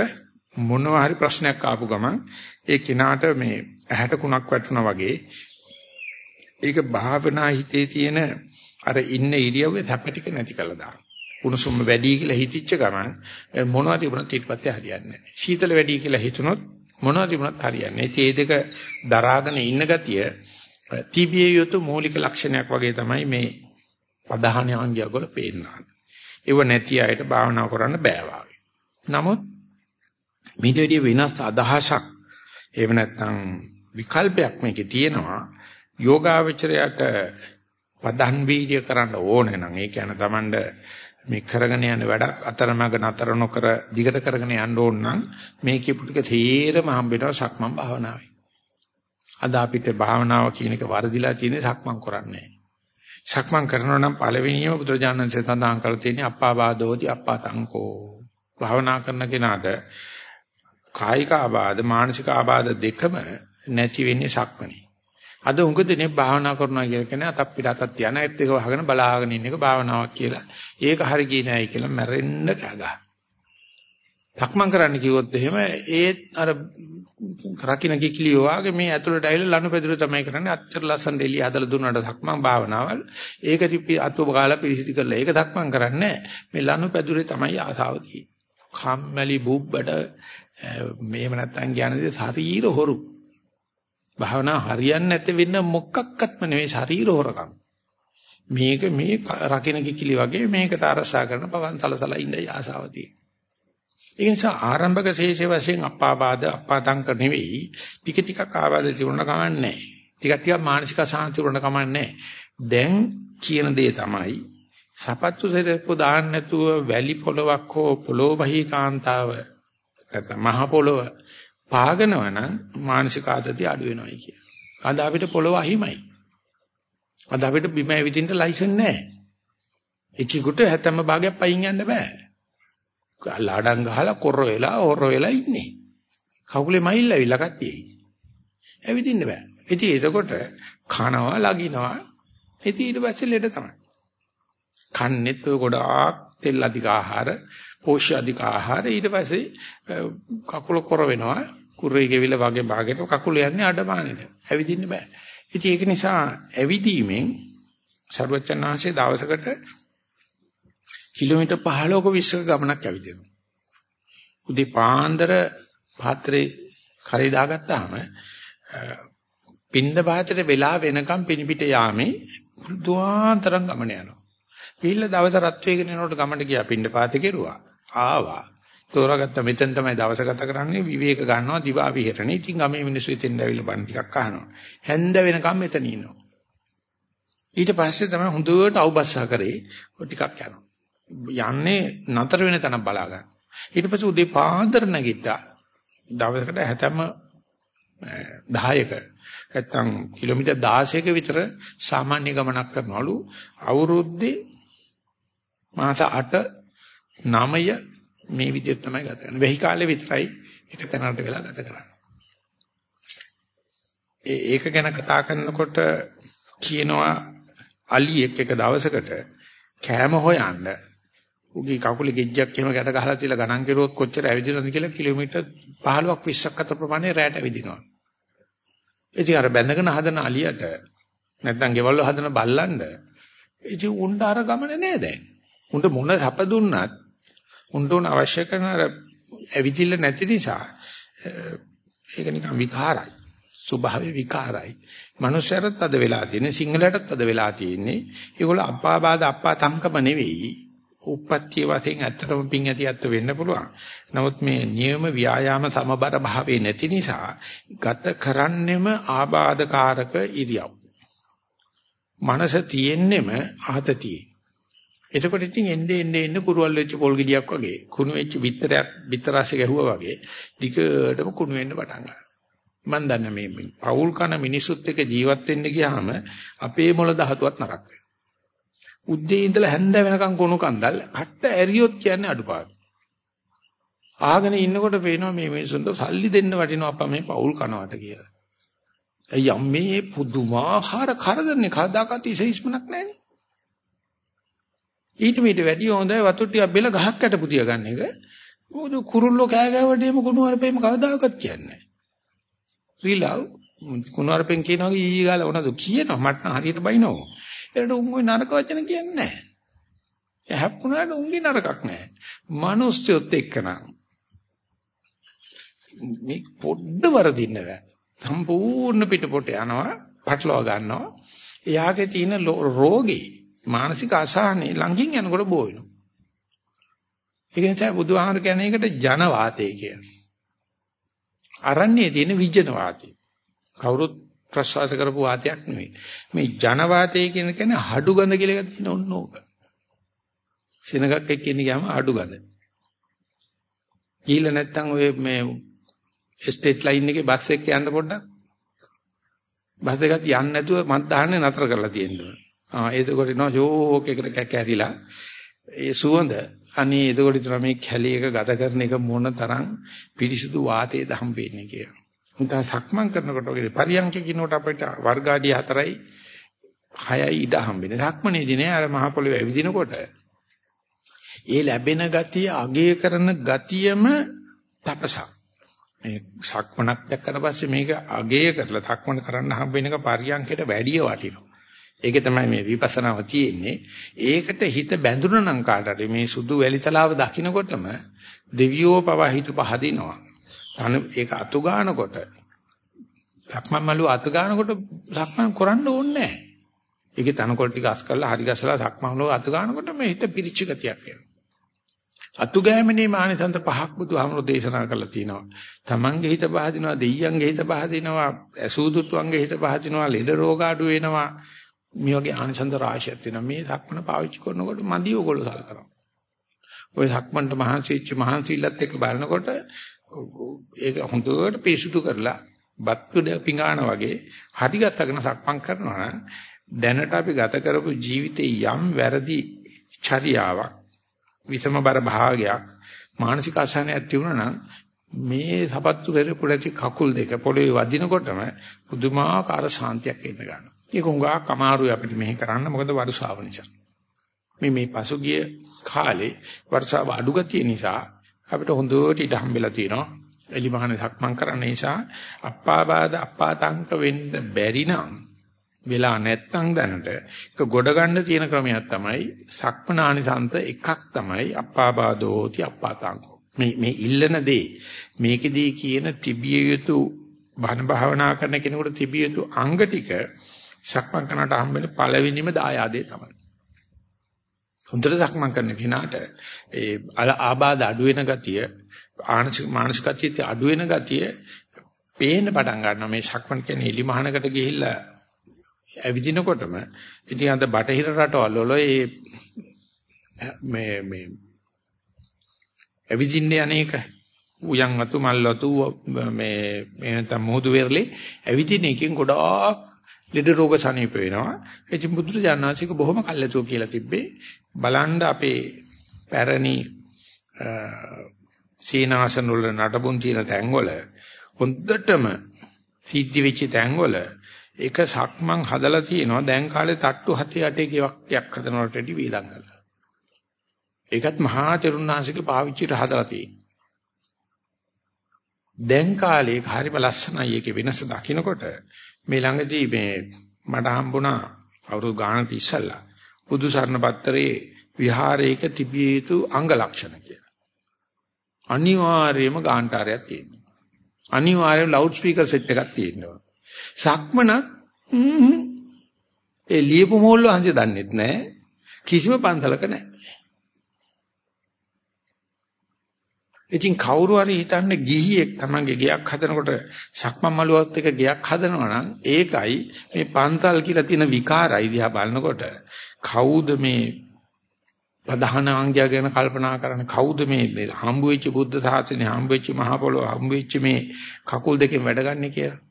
මොනවා හරි ප්‍රශ්නයක් ආපු ගමන් ඒ කිනාට මේ ඇහැට කුණක් වැටුණා වගේ ඒක භාවනා හිතේ තියෙන අර ඉන්න ඉරියව්වේ තැපටික නැති කළා දාන. උණුසුම වැඩි කියලා හිතිච්ච ගමන් මොනවද තිබුණත් ඊට පස්සේ හරියන්නේ නැහැ. සීතල වැඩි කියලා හිතුනොත් මොනවද තිබුණත් හරියන්නේ නැහැ. ඒ දෙක දරාගෙන ඉන්න ගතිය තිබිය යුතු මූලික ලක්ෂණයක් වගේ තමයි මේ ප්‍රධාන අංගය වල පේන්නේ. ඒව නැති අයට භාවනා කරන්න බෑ නමුත් මේට වැඩිය වෙනස් අදහසක් එහෙම නැත්නම් විකල්පයක් මේකේ තියෙනවා යෝගාවචරයට පදන් වීර්ය කරන්න ඕනේ නම් ඒ කියන්නේ Tamand මේ කරගෙන යන වැඩක් අතරමඟ නතර නොකර දිගට කරගෙන යන්න ඕන නම් මේ කියපු ටික තේරම හම්බෙනවා සක්මන් භාවනාවේ. අද අපිට භාවනාව කියන එක වර්ධිලා තියෙන්නේ සක්මන් කරන්නේ සක්මන් කරනවා නම් පළවෙනියම බුදුරජාණන්සේ සඳහන් කරලා තියෙන්නේ අප්පාවාදෝති අප්පාතංකෝ. භාවනා කරන කෙනාට කායික ආබාධ මානසික ආබාධ දෙකම නැති වෙන්නේ සක්මනේ. අද උඟ දිනේ භාවනා කරනවා කියලා කියන්නේ අතක් පිට අතක් තියන ඒත් එක වහගෙන බලාගෙන ඉන්න එක භාවනාවක් කියලා. ඒක හරි ගියේ නෑයි කියලා මැරෙන්න කෑ සක්මන් කරන්න කිව්වොත් එහෙම ඒත් අර රකින්න කිකිලියෝ වාගේ මේ ඇතුළට ඇවිල්ලා ලනු පෙදුර තමයි කරන්නේ. අච්චර ලස්සන දෙලිය හදලා දුන්නාට සක්මන් භාවනාවල්. ඒක තිපි අතුව ගාලා පිරිසිදු කරලා ඒක සක්මන් කරන්නේ මේ ලනු පෙදුරේ තමයි ආසාව තියෙන්නේ. කම්මැලි බුබ්බඩ මේව නැත්තම් කියන්නේ ශරීර හොරු. භාවනා හරියන්නේ නැත්te වෙන්න මොකක්වත්ම නෙවෙයි ශරීර හොරකම්. මේක මේ රකින්න කිකිලි වගේ මේකට අරසා කරන පවන් සලසලා ඉඳ ආසාව තියෙන්නේ ඒ නිසා ආරම්භක ශේෂේ වශයෙන් අපාබාධ අපාතංක නෙවෙයි. ටික ටිකක් ආබාධ තිබුණ කමන්නේ ටික ටිකක් මානසික අසහන තිබුණ කමන්නේ දැන් කියන දේ තමයි සපත්තු සෙරප්පු දාන්න නැතුව වැලි පොලවක් හෝ පොළොවහි කාන්තාව නැත්නම් මහ පොළොව පාගනවා නම් මානසික ආතතිය අඩු වෙනවයි කිය. අද අපිට පොළොව අහිමයි. අද අපිට බිම ඇවිදින්න ලයිසන් නැහැ. එකෙකුට හැතැම්ම භාගයක් පයින් යන්න බෑ. ලාඩම් ගහලා කොර වෙලා හොර වෙලා ඉන්නේ. කකුලේ මයිල් ඇවිල්ලා කට්ටියයි. ඇවිදින්න බෑ. ඉතින් එතකොට කනවා ලගිනවා. ඉතින් ඊට පස්සේ ලෙඩ තමයි. කන්නේත් ඔය ගොඩාක් තෙල් අධික ආහාර, පෝෂ්‍ය අධික ආහාර ඊට පස්සේ කකුල කොර වෙනවා. කුරේ ගෙවිල වගේ භාගයට කකුල යන්නේ අඩමානෙට. ඇවිදින්න බෑ. ඉතින් ඒක නිසා ඇවිදීමෙන් සර්වචනාංශයේ දවසකට කිලෝමීටර් 15ක 20ක ගමනක් ඇවිදිනවා. උදේ පාන්දර පාත්‍රේ කරේ දාගත්තාම පින්න පාත්‍රේ වෙලා වෙනකම් පිනිපිට යාමේ දුආන්තරම් ගමන යනවා. ගිහිල්ලා දවස් රත් වේගෙන යනකොට ගමනට ගියා පින්න පාතේ කෙරුවා. ආවා. තෝරාගත්ත මෙතෙන් තමයි දවස ගත කරන්නේ විවේක ගන්නවා දිවා විහෙරණේ. ඉතින් ගමේ මිනිස්සු ඉතින් ඇවිල්ලා බණ ටිකක් අහනවා. හැන්ද වෙනකම් මෙතන ඉන්නවා. ඊට පස්සේ තමයි හොඳට අවබෝධ කරේ ඔය ටිකක් යනවා. යන්නේ නතර වෙන තැනක් බලා ගන්න. ඊට පස්සේ උදේ පාන්දර නැගිට්ටා. දවසකට හැතැම්ම 10ක නැත්තම් කිලෝමීටර් 16ක විතර සාමාන්‍ය ගමනක් කරනවලු අවුරුද්දේ මාස 8 9 මේ විදිහට තමයි ගත කරන්නේ. වෙහි කාලේ විතරයි එක තැනකට වෙලා ගත කරන්නේ. ඒක ගැන කතා කරනකොට කියනවා අලි එක් එක දවසකට කෑම හොයන්න උගේ කකුලේ ගෙජ්ජක් එහෙම ගැට ගහලා තියලා ගණන් කරුවොත් කොච්චර ඇවිදිනවද කියලා කිලෝමීටර් 15ක් 20ක් අතර ප්‍රමාණය රැට ඇවිදිනවා. ඉතින් අර බැඳගෙන හදන අලියට නැත්නම් ගෙවල් හදන බල්ලන්ඩ ඉතින් උණ්ඩ අර ගමන නෑ දැන්. උණ්ඩ මොන සැප දුන්නත් උණ්ඩ උන අවශ්‍ය කරන අර ඇවිදිල්ල නැති නිසා ඒක නිකන් විකාරයි. ස්වභාවය විකාරයි. මනුස්සයරත් අද වෙලා තියෙන්නේ සිංහලයටත් අද වෙලා තියෙන්නේ. ඒගොල්ලෝ අම්පා බාද අප්පා තම්කම නෙවෙයි. උප්පත්ති වශයෙන් ඇත්තටම පිං ඇති ඇත්ත වෙන්න පුළුවන්. නමුත් මේ නියම ව්‍යායාම සමබර භාවයේ නැති නිසා ගත කරන්නෙම ආබාධකාරක ඉරියව්. මනස තියෙන්නෙම ආතතියේ. එතකොට ඉතින් එන්නේ එන්නේ එන්නේ කුරුවල් වෙච්ච පොල් ගෙඩියක් වගේ කුණු වෙච්ච බිත්තරයක් බිත්තරාසේ ගැහුවා වගේ දිගටම කුණු වෙන්න පටන් ගන්නවා. මම දන්න මේ පෞල් කන මිනිසුත් එක්ක ජීවත් වෙන්න ගියාම අපේ මොළ ධාතුවත් නරක වෙනවා. උද්දී ඉඳලා හැන්ද වෙනකන් කුණු කන්දල් අට්ට ඇරියොත් කියන්නේ අඩුපාඩු. ආගෙන ඉන්නකොට පේනවා මේ මිනිසුන්ට සල්ලි දෙන්න වටිනවා අප්පා මේ පෞල් කනවට කියලා. අයියා මේ පුදුමාකාර කරදරනේ කවදාකවත් ඉසෙයිස්මක් නැහැ. ඊට මීට වැඩි හොඳයි වතුර ටිකක් බෙල ගහක් යට පුතිය ගන්න එක. මොකද කුරුල්ලෝ කෑ ගැවුවටම කුණු වරපේම කවදාකවත් කියන්නේ නැහැ. රිලව් කුණු වරපෙන් කියනවා ඊ ගාලා මොනවද කියනවා මට නම් හරියට බයිනෝ. ඒකට උන් ওই නරක වචන කියන්නේ නැහැ. ඒ හැප්පුණාට උන්ගේ නරකක් නැහැ. මිනිස්සුත් එක්කනම් මේ පොඩ්ඩ වරදින්න බෑ. සම්පූර්ණ පිටපොට යනවා, පටලවා ගන්නවා. එයාගේ තියෙන රෝගේ මානසික අසහනේ ළඟින් යනකොට බෝ වෙනවා. ඒක නිසා බුදුහාමර කියන්නේ ඒකට ජන වාතය කියන්නේ. අරන්නේ තියෙන විජන වාතය. කවුරුත් ප්‍රසවාස කරපු වාතයක් නෙවෙයි. මේ ජන වාතය කියන කෙනේ හඩු ගඳ කියලා එකක් තියෙන ඕන ඕක. සෙනගක් එක්ක ඉන්න ගියාම හඩු ගඳ. ගිහිල්ලා නැත්තම් ඔය මේ ස්ටේට් ලයින් එකේ බස් එක යන්න පොඩ්ඩක්. බස් එකත් යන්නේ නැතුව මත් දාන්නේ නතර කරලා තියෙනවා. ආ එතකොට නෝ ෂෝක් එකට කැකැරිලා ඒ සුවඳ අනේ එතකොට තමයි මේ කැලි එක ගත කරන එක මොන තරම් පිරිසිදු වාතයේද හම්බෙන්නේ කියලා. උන්ට සක්මන් කරනකොට වගේ පරියන්ක කිනෝට අපිට වර්ගාඩිය හතරයි හයයි ඉඩ හම්බෙන්නේ. සක්මනේදී නෑ අර මහ පොළොවේ ඇවිදිනකොට ඒ ලැබෙන ගතිය අගය කරන ගතියම තපසක්. මේ සක්මනක් දැක්කට පස්සේ මේක අගය කරලා සක්මන කරන්න හම්බෙන එක පරියන්කයට වැඩිය වටිනවා. ඒක තමයි මේ විපස්සනාව තියෙන්නේ. ඒකට හිත බැඳුණා නම් කාටට මේ සුදු වැලිතලාව දකින්නකොටම දෙවියෝ පවා හිත පහදිනවා. තන ඒක අතු ගන්නකොට ලක්මන් මලු අතු ගන්නකොට ලක්මන් කරන්න ඕනේ නැහැ. ඒකේ තනකොළ ටික අස් කරලා හරි ගසලා සක්මන් මලු අතු ගන්නකොට මේ හිත පිරිච්ච ගතියක් එනවා. අතු ගෑමනේ මානසන්ත පහක් බුදුහාමුදුරු දේශනා කරලා තිනවා. තමන්ගේ හිත පහදිනවා, දෙයියන්ගේ හිත පහදිනවා, ඇසූදුතුන්ගේ හිත පහදිනවා, ලෙඩ රෝග අඩු වෙනවා. මේ වගේ ආනිසංස රාශියක් තියෙනවා. මේ ධක්මන පාවිච්චි කරනකොට මදි ඕගොල්ලෝ සලකනවා. ඔය ධක්මන්ට මහන්සිච්ච මහන්සිල්ලත් එක්ක බලනකොට ඒක හොඳට පිරිසුදු කරලා බත්තුඩ පිඟාන වගේ හරි ගතගෙන සක්මන් කරනවා නම් දැනට අපි ගත කරපු ජීවිතේ යම් වැරදි චර්යාවක් විසමබර භාගයක් මානසික අසහනයක් තිබුණා නම් මේ සපත්තු පෙරපුඩති කකුල් දෙක පොළවේ වදිනකොටම පුදුමාකාර ශාන්තියක් එන්න ගන්නවා. ඒක උඟාක් අමාරුයි අපිට මෙහෙ කරන්න මොකද වර්ෂාව නිසා. මේ මේ පසුගිය කාලේ වර්ෂාව අඩු ගතිය නිසා අපිට හොඳට ඉඩ හම්බෙලා තියෙනවා. එලිමහනේ සක්මන් කරන්න නිසා අප්පාබාද අප්පාතංක වෙන්න බැරි නම් වෙලා නැත්තම් දැනට ඒක ගොඩ ගන්න තියෙන ක්‍රමයක් තමයි සක්මනානිසන්ත එකක් තමයි අප්පාබාදෝති අප්පාතංකෝ. මේ මේ ඉල්ලන දේ මේකෙදී කියන තිබිය යුතු බණ භාවනා කරන කෙනෙකුට තිබිය යුතු අංග ටික සක්මන් කරනට හම්බෙන පළවෙනිම දායාදේ තමයි. හොඳට සක්මන් කරන කෙනාට ඒ ආබාධ අඩු වෙන ගතිය ආනසික මානසික ගතිය අඩු වෙන ගතිය පේන්න පටන් ගන්නවා මේ සක්මන් කියන්නේ එලිමහනකට ගිහිල්ලා ඇවිදිනකොටම ඉතින් අද බටහිර රටවල් වල මේ මේ ඇවිදින්නේ අනේක උයන් අතු මල් අතු මේ මේ නැත්නම් මුහුදු වෙරළේ ඇවිදින එකෙන් ගොඩාක් ලෙඩ රෝග සනීප වෙනවා. ඉතින් බුදුරජාණන්සේක බොහොම කල්ැතුව කියලා තිබ්බේ බලන්න අපේ පැරණි සීනාසන වල නටබුන් තියෙන තැන්වල හොඳටම සිද්ධි වෙච්ච තැන්වල එක සක්මන් හදලා තියෙනවා දැන් කාලේ තට්ටු 7 8 ගෙවක් හදනවට වැඩි වේදම් කරලා. ඒකත් මහා තෙරුණාංශික පාවිච්චිට හදලා තියෙනවා. දැන් කාලේ හරිම ලස්සනයි ඒකේ වෙනස දකින්නකොට මේ ළඟදී මේ මට හම්බුණා අවුරුදු ගානක් ඉස්සල්ලා බුදු සරණ පත්‍රයේ විහාරයක තිබිය යුතු අංග ලක්ෂණ කියලා. අනිවාර්යයෙන්ම ගාන්ටාරයක් තියෙනවා. අනිවාර්යයෙන් ලවුඩ් ස්පීකර් සෙට් එකක් තියෙනවා. සක්මනක් ඒ ලියපු මෝල්ල අංශය දන්නෙත් නැහැ. කිසිම පන්සලක නැහැ. ඉතින් කවුරු හරි හිතන්නේ ගිහියෙක් තමන්ගේ ගෙයක් හදනකොට සක්මන් මළුවත් එක ගෙයක් හදනවා නම් ඒකයි මේ පන්සල් කියලා තියෙන විකාරයි දිහා බලනකොට කවුද මේ ප්‍රධාන අංගය ගැන කල්පනා කරන්නේ? කවුද මේ හම්බ වෙච්ච බුද්ධ ශාසනය හම්බ වෙච්ච මහ පොළොව හම්බ වෙච්ච මේ කකුල් දෙකෙන් වැඩ ගන්න කියලා?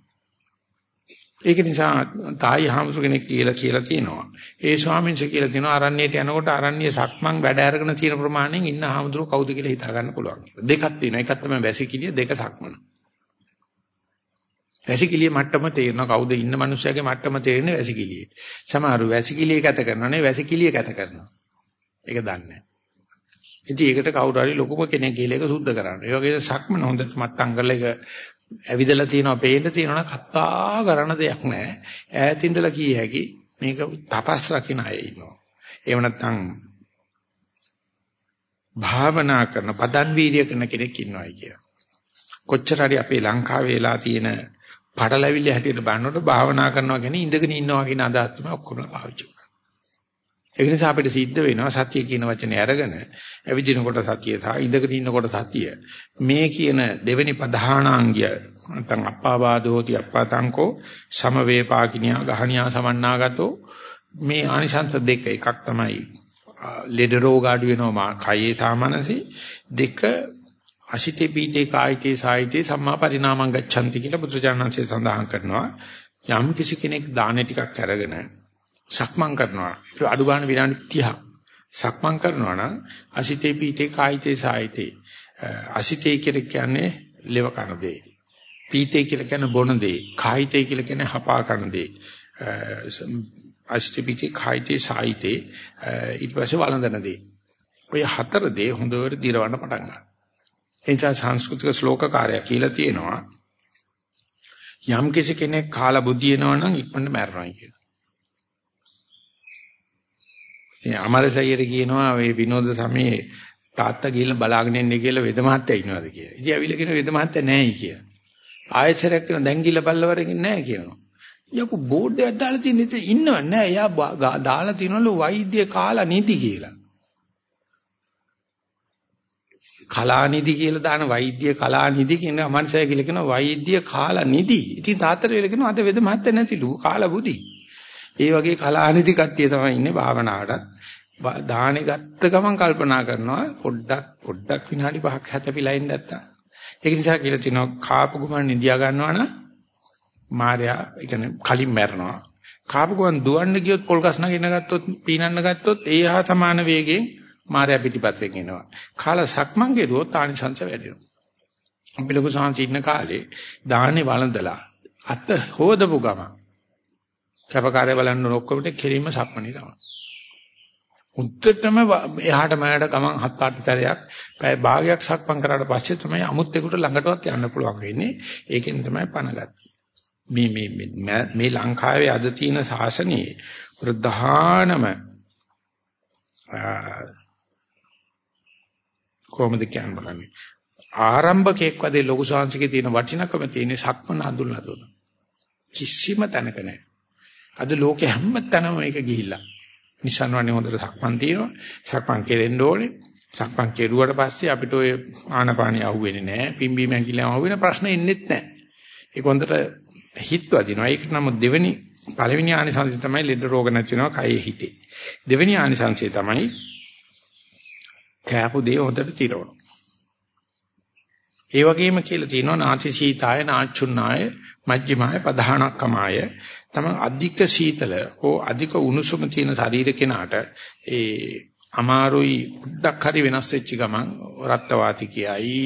ඒක නිසා තායි හාමුදුර කෙනෙක් කියලා කියලා තියෙනවා. ඒ ස්වාමීන් වහන්සේ කියලා තියෙනවා අරණ්‍යයට යනකොට අරණ්‍ය සක්මන් වැඩ අරගෙන තියෙන ප්‍රමාණයෙන් ඉන්න හාමුදුර කවුද කියලා හිතා ගන්න පුළුවන්. දෙකක් තියෙනවා. එකක් තමයි වැසිකිළිය දෙක සක්මන. වැසිකිළිය මට්ටම තේරෙනවා කවුද ඉන්න මිනිස්සයාගේ මට්ටම තේරෙන්නේ වැසිකිළියේ. සමහරව වැසිකිළිය කැත කරනවා නේ වැසිකිළිය කැත කරනවා. ඒක දන්නේ නැහැ. ඉතින් ඒකට කවුරු හරි ලොකුම කෙනෙක් ගිහලා ඒක සුද්ධ කරන්න. ඒ වගේ සක්මන හොඳට මට්ටම් කරලා ඒක ඇවිදලා තියෙනවා පේන්න තියෙනවා කතා කරන දෙයක් නැහැ. ඈතින්දලා කිය හැකි මේක තපස් රකින්න අය ඉන්නවා. එහෙම නැත්නම් භාවනා කරන පදන් වීර්ය කරන කෙනෙක් ඉන්නවයි කිය. කොච්චර හරි අපේ ලංකාවේ වෙලා තියෙන පටලැවිලි හැටියට බලනකොට භාවනා කරනවා කියන්නේ ඉඳගෙන ඉන්නවා කියන අදහස් තමයි ඔක්කොම පාවිච්චි ඒක නිසා අපිට සිද්ධ වෙනවා සතිය කියන වචනේ අරගෙන ඇවිදිනකොට සතිය සහ ඉඳගෙන ඉන්නකොට සතිය. මේ කියන දෙවෙනි ප්‍රධානාංගය නැත්නම් අප්පාවාදෝති අප්පාතංකෝ සමවේපාකිනියා ගහණියා සමන්නාගතෝ මේ ආනිසංස දෙක එකක් තමයි ලෙඩ රෝග අඩු වෙනවා කයේ සාමනසි දෙක අසිතේ පීතේ කායිතේ සායිතේ සම්මා පරිණාමං ගච්ඡanti කියලා බුදුචානන්සේ සඳහන් කරනවා. යම් කිසි කෙනෙක් දාන ටිකක් අරගෙන සක්මන් කරනවා. ඒක අඩු ගන්න විනාඩි 30ක්. සක්මන් කරනවා නම් අසිතේ පීතේ කායිතේ සායිතේ. අසිතේ කියන්නේ ලෙව කන දේ. පීතේ කියලා කියන්නේ බොන දේ. කායිතේ කියලා කියන්නේ හපා කන දේ. අසිතේ පීතේ කායිතේ සායිතේ ඊට පස්සේ වළඳන දේ. ඔය හතර දේ හොඳට දිරවන්න පටන් ගන්නවා. එනිසා සංස්කෘතික ශ්ලෝකකාරය කියලා තියෙනවා යම් කෙනෙක් කාලා බුද්ධියනවා නම් ඉක්මනට මැරෙනවා කියලා. ඉතින් අමරසයියට කියනවා මේ විනෝද සමයේ තාත්තා ගිහිල්ලා බලාගෙන ඉන්නේ කියලා වෙද මහත්තයා ඉන්නවද කියලා. ඉතින් ඇවිල්ලා කියන වෙද මහත්තයා නැහැ කියලා. ආයෙසරයක් කියන දැන් ගිහිල්ලා බල්ලවරකින් නැහැ කියනවා. යකෝ බෝඩ් එකක් දාලා තියෙන ඉතින් ඉන්නව නැහැ. එයා දාලා තිනවලු වෛද්‍ය කාලා නිදි කියලා. කලානිදි කියලා දාන වෛද්‍ය කලානිදි කියන අමරසය කියලා කියන වෛද්‍ය කාලා නිදි. ඉතින් තාත්තට වෙල කියනවා අද වෙද මහත්තයා නැතිලු කාලා බුදි. ඒ වගේ කලානිදි කට්ටිය තමයි ඉන්නේ භාවනාවටත්. දාහනේ ගත්ත ගමන් කල්පනා කරනවා පොඩ්ඩක් පොඩ්ඩක් විනාඩි 5ක් හැතපිලා ඉන්න නැත්තම්. ඒක නිසා කියලා තිනවා කාපු ගමන් නිදියා ගන්නවා නම් මාර්යා ඒ කියන්නේ කලින් මැරෙනවා. කාපු ගමන් දුවන්න ගියොත් පොල් ගස් නගින්න ගත්තොත් පීනන්න ගත්තොත් ඒ හා සමාන වේගයෙන් මාර්යා පිටිපස්සෙන් එනවා. කාලා සක්මන් ගෙරුවොත් ආනිසංස වැඩෙනවා. අපි ලොකු සාංශ ඉන්න කාලේ දාහනේ වළඳලා අත හොදපු ගමන් කැපකාරය බලන්න ඔක්කොමට කෙලින්ම සක්මණේ තමයි. උත්තරටම එහාට මෑට ගමන් හත් අට සැරයක් පැය භාගයක් සක්මන් කරාට පස්සේ තමයි අමුත්ෙකුට ළඟටවත් යන්න පුළුවන් වෙන්නේ. ඒකෙන් තමයි පණගත්තේ. මේ මේ මේ ලංකාවේ අද තියෙන ශාසනයේ ප්‍රධානම කොහොමද කියන්නේ ආරම්භකෙක් වගේ ලොකු ශාංශිකේ තියෙන වටිනකම තියෙන සක්මන හඳුන්ලා දුන්න. කිසිම තැනක නැහැ. අද ලෝකෙ හැම තැනම මේක ගිහිල්ලා. නිසන්වන්නේ හොඳට සක්මන් තියෙනවා. සක්මන් කෙරෙන්න ඕනේ. සක්මන් කෙරුවට පස්සේ අපිට ඔය ආනපානිය අහුවෙන්නේ නැහැ. පිම්බීම ඇඟිල්ලම අහුවෙන ප්‍රශ්න එන්නේත් නැහැ. ඒක හොඳට හිතවදිනවා. ඒක නම් දෙවෙනි පළවෙනි ආනිසංසය තමයි ලෙඩ රෝග නැති වෙනවා කයේ හිතේ. දෙවෙනි ආනිසංසය තමයි කෑපු දේ හොඳට තිරවන. ඒ වගේම කියලා තියෙනවා නාති සීතාය නාචුන්නාය මජ්ක්‍ධිමාය පධානක්කමාය තම අධික සීතල හෝ අධික උණුසුම තියෙන ශරීර කෙනාට ඒ අමාරුයි උඩක් හරි වෙනස් වෙච්ච ගමන් රක්ත වාති කියයි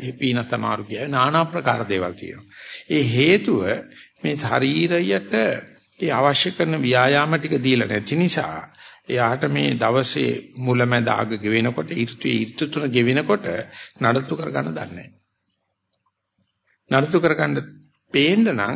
ඒ පීනත් අමාරු කියයි নানা ප්‍රකාර දේවල් තියෙනවා. ඒ හේතුව මේ ශරීරයට ඒ අවශ්‍ය කරන ව්‍යායාම ටික දීලා නැති නිසා එයාට මේ දවසේ මුලමැද අග ගෙවෙනකොට ඍතුයේ ඍතු තුන ගෙවෙනකොට නඩත්තු කරගන්න දන්නේ නැහැ. නඩත්තු කරගන්න පේන්න නම්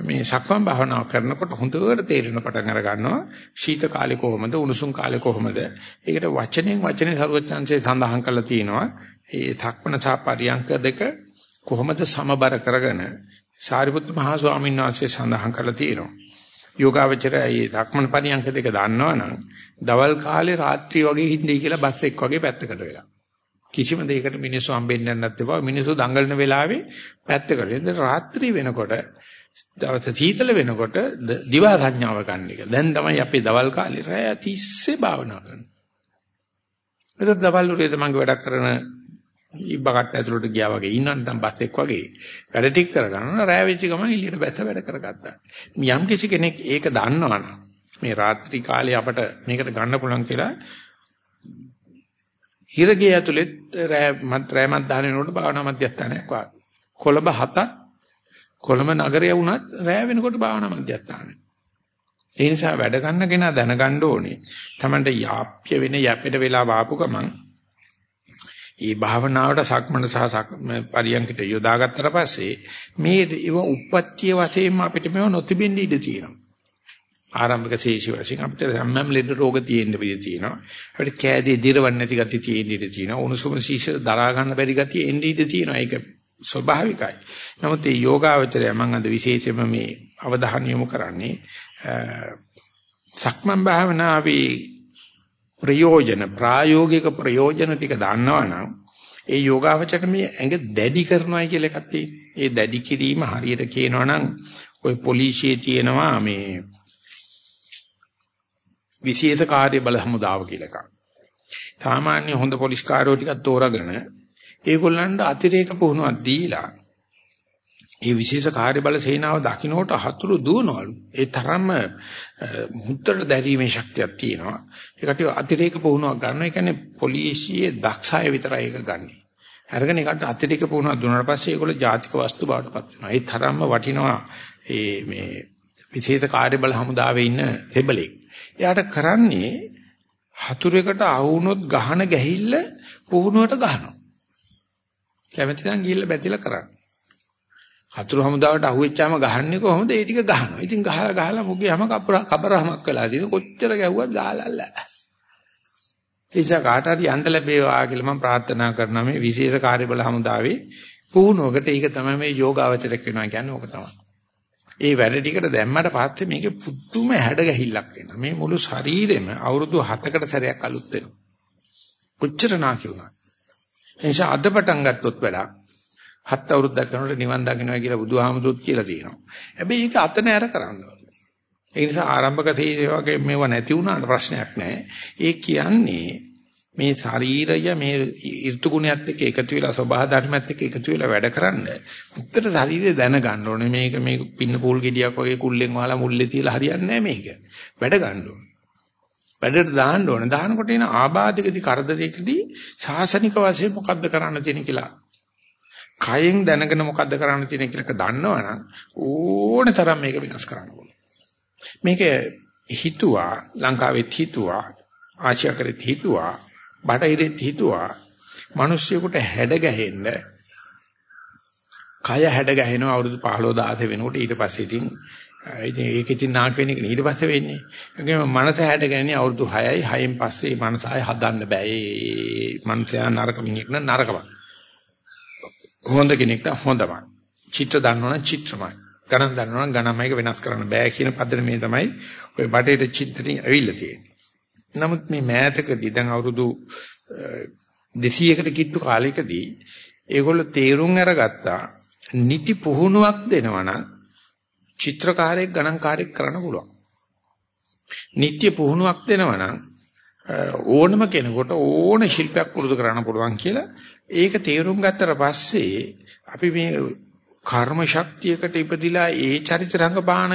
මේ සක්මන් භාවනාව කරනකොට හොඳට තේරෙන පටන් අර ගන්නවා ශීත කාලේ කොහොමද උණුසුම් කාලේ කොහොමද ඒකට වචනෙන් වචනේ සරුවචාන්සේ සඳහන් කරලා තියෙනවා ඒ ධක්මන සහ පරියංක දෙක කොහොමද සමබර කරගෙන සාරිපුත්ත මහා ස්වාමීන් වහන්සේ සඳහන් කරලා තියෙනවා. යෝගාවචරය මේ ධක්මන පරියන්ක දෙක දන්නවනම් දවල් කාලේ රාත්‍රී වගේ හින්දේ කියලා බස් එක් වගේ පැත්තකට වෙලා. කිසිම දෙයකට මිනිස්සු හම්බෙන්නේ නැත්නම් මිනිස්සු දඟලන වෙලාවේ පැත්තකට. ඉතින් රාත්‍රී වෙනකොට දවස් සීතල වෙනකොට දිවා සංඥාව ගන්න එක. දැන් තමයි අපි දවල් කාලේ රැය තිස්සේ භාවනා කරන්නේ. එතකොට දවල් උරේ තමන්ගේ වැඩක් කරන ඉබ්බකට ඇතුළට ගියා වගේ ඉන්නන් නම් බස් එක් වගේ වැඩ ටික කරගන්න රැය වෙච්ච ගමන් එළියට බැස වැඩ කරගත්තා. යම් කිසි කෙනෙක් ඒක දන්නවනම් මේ රාත්‍රී කාලේ අපට මේකට ගන්න පුළුවන් කියලා හිරගේ ඇතුළෙත් රැය මත් රැය මත් දාන වෙනකොට භාවනා මධ්‍යස්ථානයක් වාගේ. කොළඹ හතක් කොළඹ නගරය වුණත් රැය වෙනකොට භාවනා මධ්‍යස්ථානයි. ඒ නිසා වැඩ ගන්න කෙනා දැනගන්න ඕනේ. Tamanට යාප්‍ය වෙන යැපෙට වෙලා වාපු ගමන් ඒ භාවනාවට සක්මන සහ පරියන්කට යොදාගත්තට පස්සේ මේ ඒව උප්පත්තිය වශයෙන්ම අපිට මේව නොතිබෙන්න ඉඩ තියෙනවා. ආරම්භක ශේෂි වශයෙන් අපිට සම්මම් ලෙඩ රෝග තියෙන්න පිළි තියෙනවා. අපිට කෑදී දිරවන්න නැති ගතිය තියෙන්න ඉඩ තියෙනවා. උණුසුම ශීෂ දරා ගන්න බැරි ගතිය එන්න ඉඩ තියෙනවා. ඒක ස්වභාවිකයි. නමුත් මේ යෝගාවචරය මම අද විශේෂයෙන්ම මේ අවධානය යොමු කරන්නේ සක්මන් භාවනාවේ ප්‍රයෝජන ප්‍රායෝගික ප්‍රයෝජන ටික දන්නවනම් ඒ යෝගාවචරයට මේ ඇඟ දැඩි කරනවා කියලා එකක් තියෙනවා. ඒ දැඩි කිරීම හරියට කියනවනම් ওই පොලිසියේ තියෙනවා මේ විශේෂ කාර්ය බල හමුදාව කියලා එකක්. සාමාන්‍ය හොඳ පොලිස් කාර්යෝ ටිකක් තෝරාගෙන ඒගොල්ලන්ට අතිරේක පුහුණුවක් දීලා ඒ විශේෂ කාර්ය බල සේනාව දකින්නට හතුරු දුවනවලු. ඒ තරම්ම මුද්දට දැරීමේ ශක්තියක් තියෙනවා. ඒකට අතිරේක පුහුණුවක් ගන්නවා. ඒ කියන්නේ පොලිසියේ දක්ෂය විතරයි ඒක ගන්නෙ. අරගෙන ඒකට අතිරේක පුහුණුවක් දුන්නාට පස්සේ ඒගොල්ලෝ ජාතික වස්තු බවට පත් වෙනවා. ඒ තරම්ම වටිනවා ඒ මේ විශේෂ කාර්ය බල හමුදාවේ ඉන්න තෙබලෙක්. එයාට කරන්නේ හතුරෙකුට අහුනොත් ගහන ගැහිල්ල පුහුණුවට ගහනවා. කැමති නම් ගිහිල්ලා බැතිලා කරන්න. හතුරු හමුදාවට අහුවෙච්චාම ගහන්නේ කොහොමද? ඒ ටික ගහනවා. ඉතින් ගහලා ගහලා මුගේ හැම කබරහමක් වෙලා තියෙන කොච්චර ගැව්වත් ගාලල්ල. ඒසක කාට හරි යන්න ලැබේවා කියලා මම ප්‍රාර්ථනා කරනවා මේ විශේෂ කාර්යබල හමුදාවේ පුහුණුවකට ඒක තමයි මේ යෝගාවචරයක් වෙනවා කියන්නේ ඕක තමයි. ඒ වැඩ ටිකට දැම්මට පස්සේ මේකේ පුදුම හැඩ ගැහිල්ලක් එනවා. මේ මුළු ශරීරෙම අවුරුදු 7කට සැරයක් අලුත් වෙනවා. කොච්චර නාකි වුණා. එනිසා අද පටන් ගත්තොත් වැඩක් හත් අවුරුද්දක් යනකොට නිවන් දකින්නවා කියලා බුදුහාමුදුරුවෝ කියලා තියෙනවා. හැබැයි ඒක අත නෑර කරන්න ඕනේ. ඒ නිසා ආරම්භක තේජේ වගේ මේව නැති වුණාට ප්‍රශ්නයක් නෑ. ඒ කියන්නේ මේ ශරීරය මේ ඍතු ගුණයත් එක්ක එකතු වෙලා සබහා ධර්මයත් එක්ක එකතු වෙලා වැඩ කරන්න. උත්තර ශරීරය දැනගන්න ඕනේ. මේක මේ පින්න පූල් ගෙඩියක් වගේ කුල්ලෙන් වහලා මුල්ලේ තියලා හරියන්නේ නෑ මේක. වැඩ ගන්න ඕනේ. වැඩට දාන්න ඕනේ. දානකොට එන ආබාධකදී කරදරයකදී සාසනික වශයෙන් මොකද්ද කරන්න තියෙන කියලා කයෙන් දැනගෙන මොකද්ද කරන්න තියෙන කියලා දන්නවනම් ඕන තරම් මේක විනාශ කරන්න ඕනේ. මේක හිතුවා ලංකාවෙත් හිතුවා ආසියාකරෙත් හිතුවා බටහිරෙත් හිතුවා මිනිස්සුෙකුට හැඩ ගැහෙන්න කය හැඩ ගැහෙනවා අවුරුදු 15 16 වෙනකොට ඊට පස්සේ ඉතින් ඉතින් ඒක ඉතින් නාක් වෙන එක ඊට පස්සේ වෙන්නේ. ඒකම මනස හැඩ ගැහෙන්නේ අවුරුදු 6යි 6න් පස්සේ මනස ආය හදන්න බෑ. ඒ මනසයා නරක මිනිහෙක් නම් නරකමයි. හොඳ කෙනෙක්ට හොඳමයි. චිත්‍ර දන්නවනම් චිත්‍රමයි. ගණන් දන්නවනම් ගණන්මයික වෙනස් කරන්න බෑ කියන පදන මේ තමයි ඔය බටේට චින්තනය ඇවිල්ලා තියෙන්නේ. නමුත් මේ මෑතකදී දැන් අවුරුදු 200කට කිට්ටු කාලයකදී ඒගොල්ලෝ තේරුම් අරගත්තා නිති පුහුණුවක් දෙනවනම් චිත්‍රකාරයෙක් ගණන්කාරයෙක් කරන්න පුළුවන්. නිත්‍ය පුහුණුවක් දෙනවනම් ඕනම කෙනෙකුට ඕන ශිල්පයක් පුරුදු කරන්න පුළුවන් කියලා ඒක තේරුම් ගත්තට පස්සේ අපි මේ කර්ම ශක්තියකට ඉපදිලා ඒ චරිත රංගපාන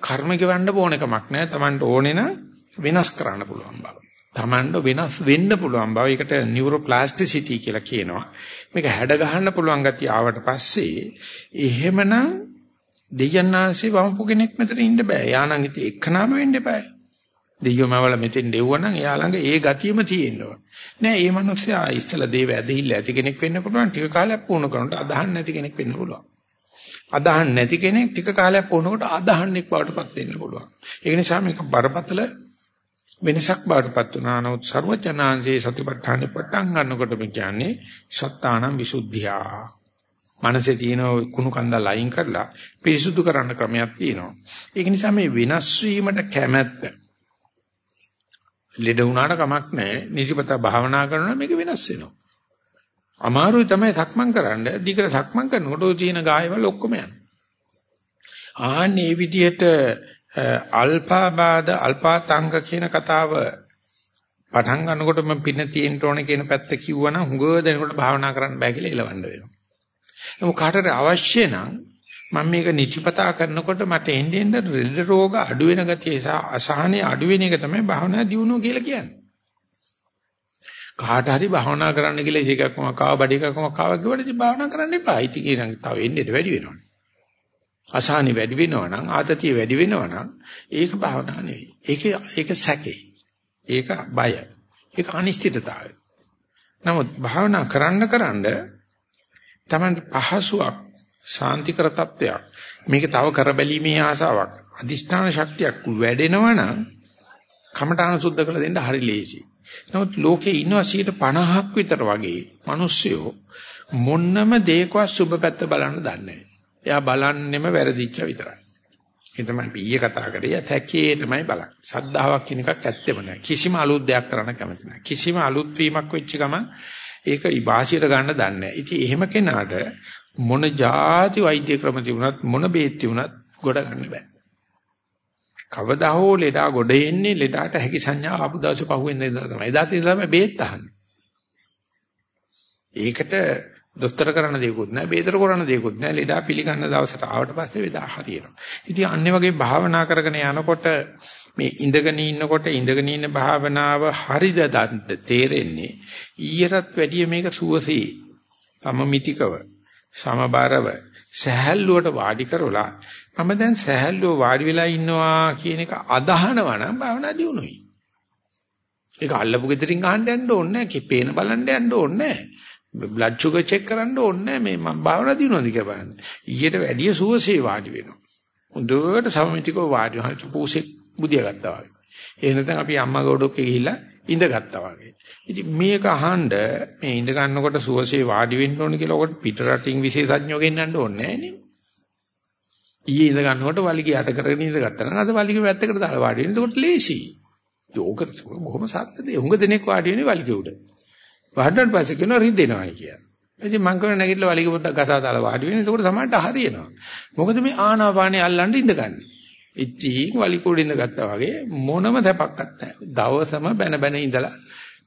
කර්ම ගෙවන්න ඕන එකමක් නෑ. Tamanට ඕනේ නම් වෙනස් කරන්න පුළුවන් බව. Tamanට වෙනස් වෙන්න පුළුවන් බව. ඒකට නියුරෝප්ලාස්ටිසිටි කියලා කියනවා. මේක හැඩ ගහන්න පුළුවන් ගතිය ආවට පස්සේ එහෙමනම් දෙයන්නාංශේ වමපු කෙනෙක් මෙතන ඉන්න බෑ. යානම් ඉතින් එක්කනම වෙන්න එපායි. දෙයියෝමවල මෙතෙන් දෙව්වනම් එයා ළඟ ඒ ගතියම තියෙන්න ඕන. නෑ මේ මිනිස්සයා ඉස්සලා දේව ඇදහිල්ල ඇති කෙනෙක් වෙන්න පුළුවන් ටික කාලයක් පුහුණු කරනකොට අදහන් නැති කෙනෙක් වෙන්න පුළුවන්. අදහන් නැති කෙනෙක් ටික කාලයක් පුහුණුකොට අදහන්ෙක් බවටපත් වෙන්න පුළුවන්. ඒ නිසා මේක බරපතල වෙනසක් බවටපත් වුණා. නමුත් ਸਰවඥාන්සේ සතිපට්ඨානෙ පටන් ගන්නකොට මේ කියන්නේ සත්තානම් විසුද්ධියා. මනසේ තියෙන කුණු කන්දල් අයින් කරලා පිරිසුදු කරන්න ක්‍රමයක් තියෙනවා. ඒක නිසා මේ වෙනස් වීමට කැමැත්ත ලෙඩ වුණාට කමක් නැහැ. නිසිපත භාවනා කරනවා මේක වෙනස් වෙනවා. අමාරුයි තමයි සක්මන් කරන්න. දිගට සක්මන් කරනකොට ඔය තියෙන ගායවල ඔක්කොම යනවා. ආන්නේ විදිහට අල්පාබාධ අල්පාතංග කියන කතාව පටන් ගන්නකොට මම පින්න තියෙන්න ඕනේ කියන පැත්ත කිව්වනම් හුඟ දෙනකොට භාවනා කරන්න බෑ කියලා එලවන්න වෙනවා. නමුත් කාටට අවශ්‍ය නම් මම මේක නිතිපතා කරනකොට මට එන්නේ එන්නේ රෙඩ රෝග අඩු වෙන ගතිය සහ අසහනෙ අඩු වෙන එක තමයි භාවනා දියුණුව කියලා කියන්නේ. කාට හරි භාවනා කරන්න කියලා එකක්ම කාව බඩ එකක්ම කාව කිව්වට ඉතින් භාවනා කරන්න එපා. ඉතින් කියන තව එන්නේ වැඩි වෙනවනේ. අසහනෙ වැඩි වෙනවනම් ආතතිය වැඩි වෙනවනම් ඒක භාවනා නෙවෙයි. ඒක ඒක සැකේ. ඒක බය. ඒක අනිශ්චිතතාවය. නමුත් භාවනා කරන්න කරන්න තමයි පහසුවක් ශාන්තිකර තත්වයක් මේක තව කරබැලීමේ ආසාවක් අදිෂ්ඨාන ශක්තියක් වැඩෙනවා නම් කමඨාන සුද්ධ කරලා දෙන්න හරි ලේසි. නමුත් ලෝකේ ඉන්නවා 50ක් විතර වගේ මිනිස්සුયો මොන්නම දෙයකවත් සුබ පැත්ත බලන්න දන්නේ නැහැ. එයා බලන්නෙම වැරදිච්ච විතරයි. ඒ තමයි ඊයේ කතා කරේ ඇතැකේ තමයි බලන්නේ. සද්ධාාවක් කියන එකක් ඇත්තෙම නැහැ. කිසිම අලුත් දෙයක් කරන්න කැමති නැහැ. කිසිම අලුත් වීමක් වෙච්ච ගමන් ඒක ඉබාසියට ගන්න දන්නේ නැහැ. ඉතින් එහෙම කෙනාට මොන જાති වෛද්‍ය ක්‍රම තිබුණත් මොන බේත් තිබුණත් ගොඩ ගන්න බෑ. කවදා හෝ ලෙඩා ගොඩ එන්නේ ලෙඩාට හැකි සංඥා ආපු දවසේ පහුවෙන්ද ඉඳලා තමයි. එදාට ඉඳලා බේත් අහන්නේ. ඒකට දොස්තර කරන්න දෙයක්වත් නැහැ, බේතර කරන්න දෙයක්වත් නැහැ. ලෙඩා පිළිගන්න දවසට ආවට පස්සේ වේදා හරියනවා. ඉතින් අන්නේ වගේ භාවනා කරගෙන යනකොට මේ ඉඳගෙන ඉන්නකොට ඉඳගෙන ඉන්න භාවනාව හරිද තේරෙන්නේ ඊයටත් වැඩිය මේක සුවසේ සමමිතිකව සමබරව සහැල්ලුවට වාඩි කරලා මම දැන් සහැල්ලුව වාඩි වෙලා ඉන්නවා කියන එක අදහනවා නම් භාවනා දියුණුවයි. ඒක අල්ලපු ගෙදරින් අහන්න යන්න ඕනේ නැහැ. කිපේන බලන්න යන්න ඕනේ නැහැ. බ්ලඩ් ෂුගර් චෙක් කරන්න ඕනේ නැහැ. මේ මම භාවනා දියුණුවද කියලා බලන්න. ඊට වැඩිය සුවසේ වාඩි වෙනවා. හොඳට සමමිතිකව වාඩි වෙනවා. පූසෙක් බුදියා ගත්තා වගේ. ඒ නැත්නම් අපි අම්මා ගොඩක්කේ ගිහිල්ලා ඉඳගත්තා වගේ. ඉතින් මේක අහන්න මේ ඉඳ ගන්නකොට සුවසේ වාඩි වෙන්න ඕන කියලා ඔකට පිට රටින් විශේෂඥයෝ ගෙන්නන්න ඕනේ නැහැ නේ. ඊයේ ඉඳ ගන්නකොට වලිගය යට කරගෙන ඉඳගත්තා නම් අද වලිගය පැත්තකට දාලා වාඩි වෙන. එතකොට ලේසි. යෝග බොහොම සත්‍යද. උඟ දෙනෙක් වාඩි වෙන්නේ වලිගය උඩ. වහඩන් පස්සේ කියනවා රිදෙනවායි කියලා. ඉතින් මං කරන නැගිටලා වලිගය පොඩ්ඩක් ගසා දාලා වාඩි වෙන. එතකොට සමහරට හරියනවා. මොකද මේ ආනාපානේ අල්ලන්න ඉඳගන්නේ. ඉතින් වලිග උඩ ඉඳගත්තා වගේ මොනම තැපක්වත් නැහැ. දවසම බැන බැන ඉඳලා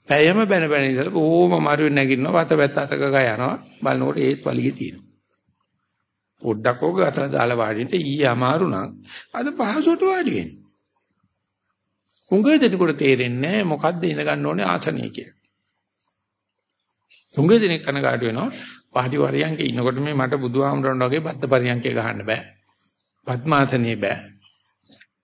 පැයම බැන බැන ඉඳලා බොහොම අමාරුවෙන් නැගිටිනවා. වත පැත්ත අතක ගා යනවා. බලනකොට ඒත් වලිගේ තියෙනවා. පොඩ්ඩක් ඕක අතට දාලා වාඩිට ඊයේ අමාරු නම් අද පහසුවට වාඩි වෙන්න. උංගෙ දෙනකොට තේරෙන්නේ මොකද්ද ඉඳ ගන්න ඕනේ ආසනය කියලා. තුන්ගේ දිනක් කනගාටු වෙනවා. පහටි පරියන්කේ ඉන්නකොට මේ මට බුදුහාමුදුරන් වගේ බද්ද පරියන්කේ ගහන්න බෑ. පద్මාසනේ බෑ.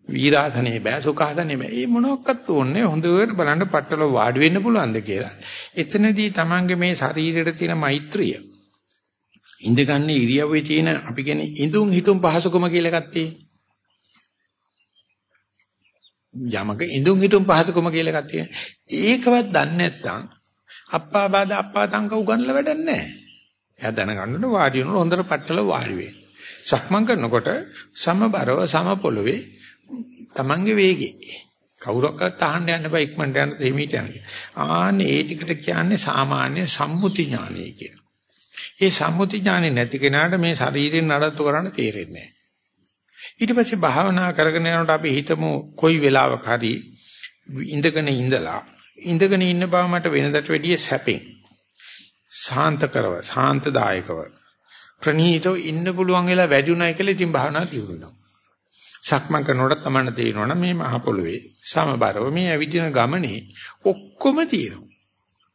වීරාසනේ බෑ. සුඛාසනේ බෑ. මේ මොනක්වත් ඕනේ හොඳට බලන්න පట్టල වාඩි වෙන්න පුළුවන්ද කියලා. එතනදී Tamange මේ ශරීරයට තියෙන මෛත්‍රිය ඉඳගන්නේ ඉරියව්වේ තියෙන අපි කියන්නේ ඉඳුන් හිතුම් පහසුකම කියලා එකක් තියෙනවා. යමක ඉඳුන් හිටුම් පහසුකම කියලා එකක් තියෙනවා. ඒකවත් දන්නේ නැත්නම් අප්පා බාද අප්පා තංක උගන්ලා වැඩක් නැහැ. එයා දැනගන්නට වාඩි වෙනකොට හොඳට පట్టල වාඩි වෙයි. සක්මන් කරනකොට සමබරව සම පොළවේ Tamange වේගේ කවුරක්වත් අහන්න යන්න බෑ ඉක්මනට යන්න දෙහිමීට යන්න. ආන්නේ ඒ ටිකට කියන්නේ සාමාන්‍ය සම්මුති ඥානය කියලා. ඒ සම්මුති ඥානෙ නැති කෙනාට මේ ශරීරයෙන් නඩත්තු කරන්න තේරෙන්නේ නැහැ. ඊට පස්සේ භාවනා කරගෙන යනකොට අපි හිතමු කොයි වෙලාවක හරි ඉඳගෙන ඉඳලා ඉඳගෙන ඉන්න බව මට වෙනදට වැඩිය සැපෙන් සාන්තකරව සාන්තදායකව ප්‍රණීතව ඉන්න පුළුවන් වෙලා වැඩි උනායි කියලා ඉතින් භාවනා දියුණුනවා. සක්මන් කරනකොට තමයි තේරෙනවා මේ මහ පොළවේ සමබරව මේ ඇවිදින ගමනේ ඔක්කොම තියෙනවා.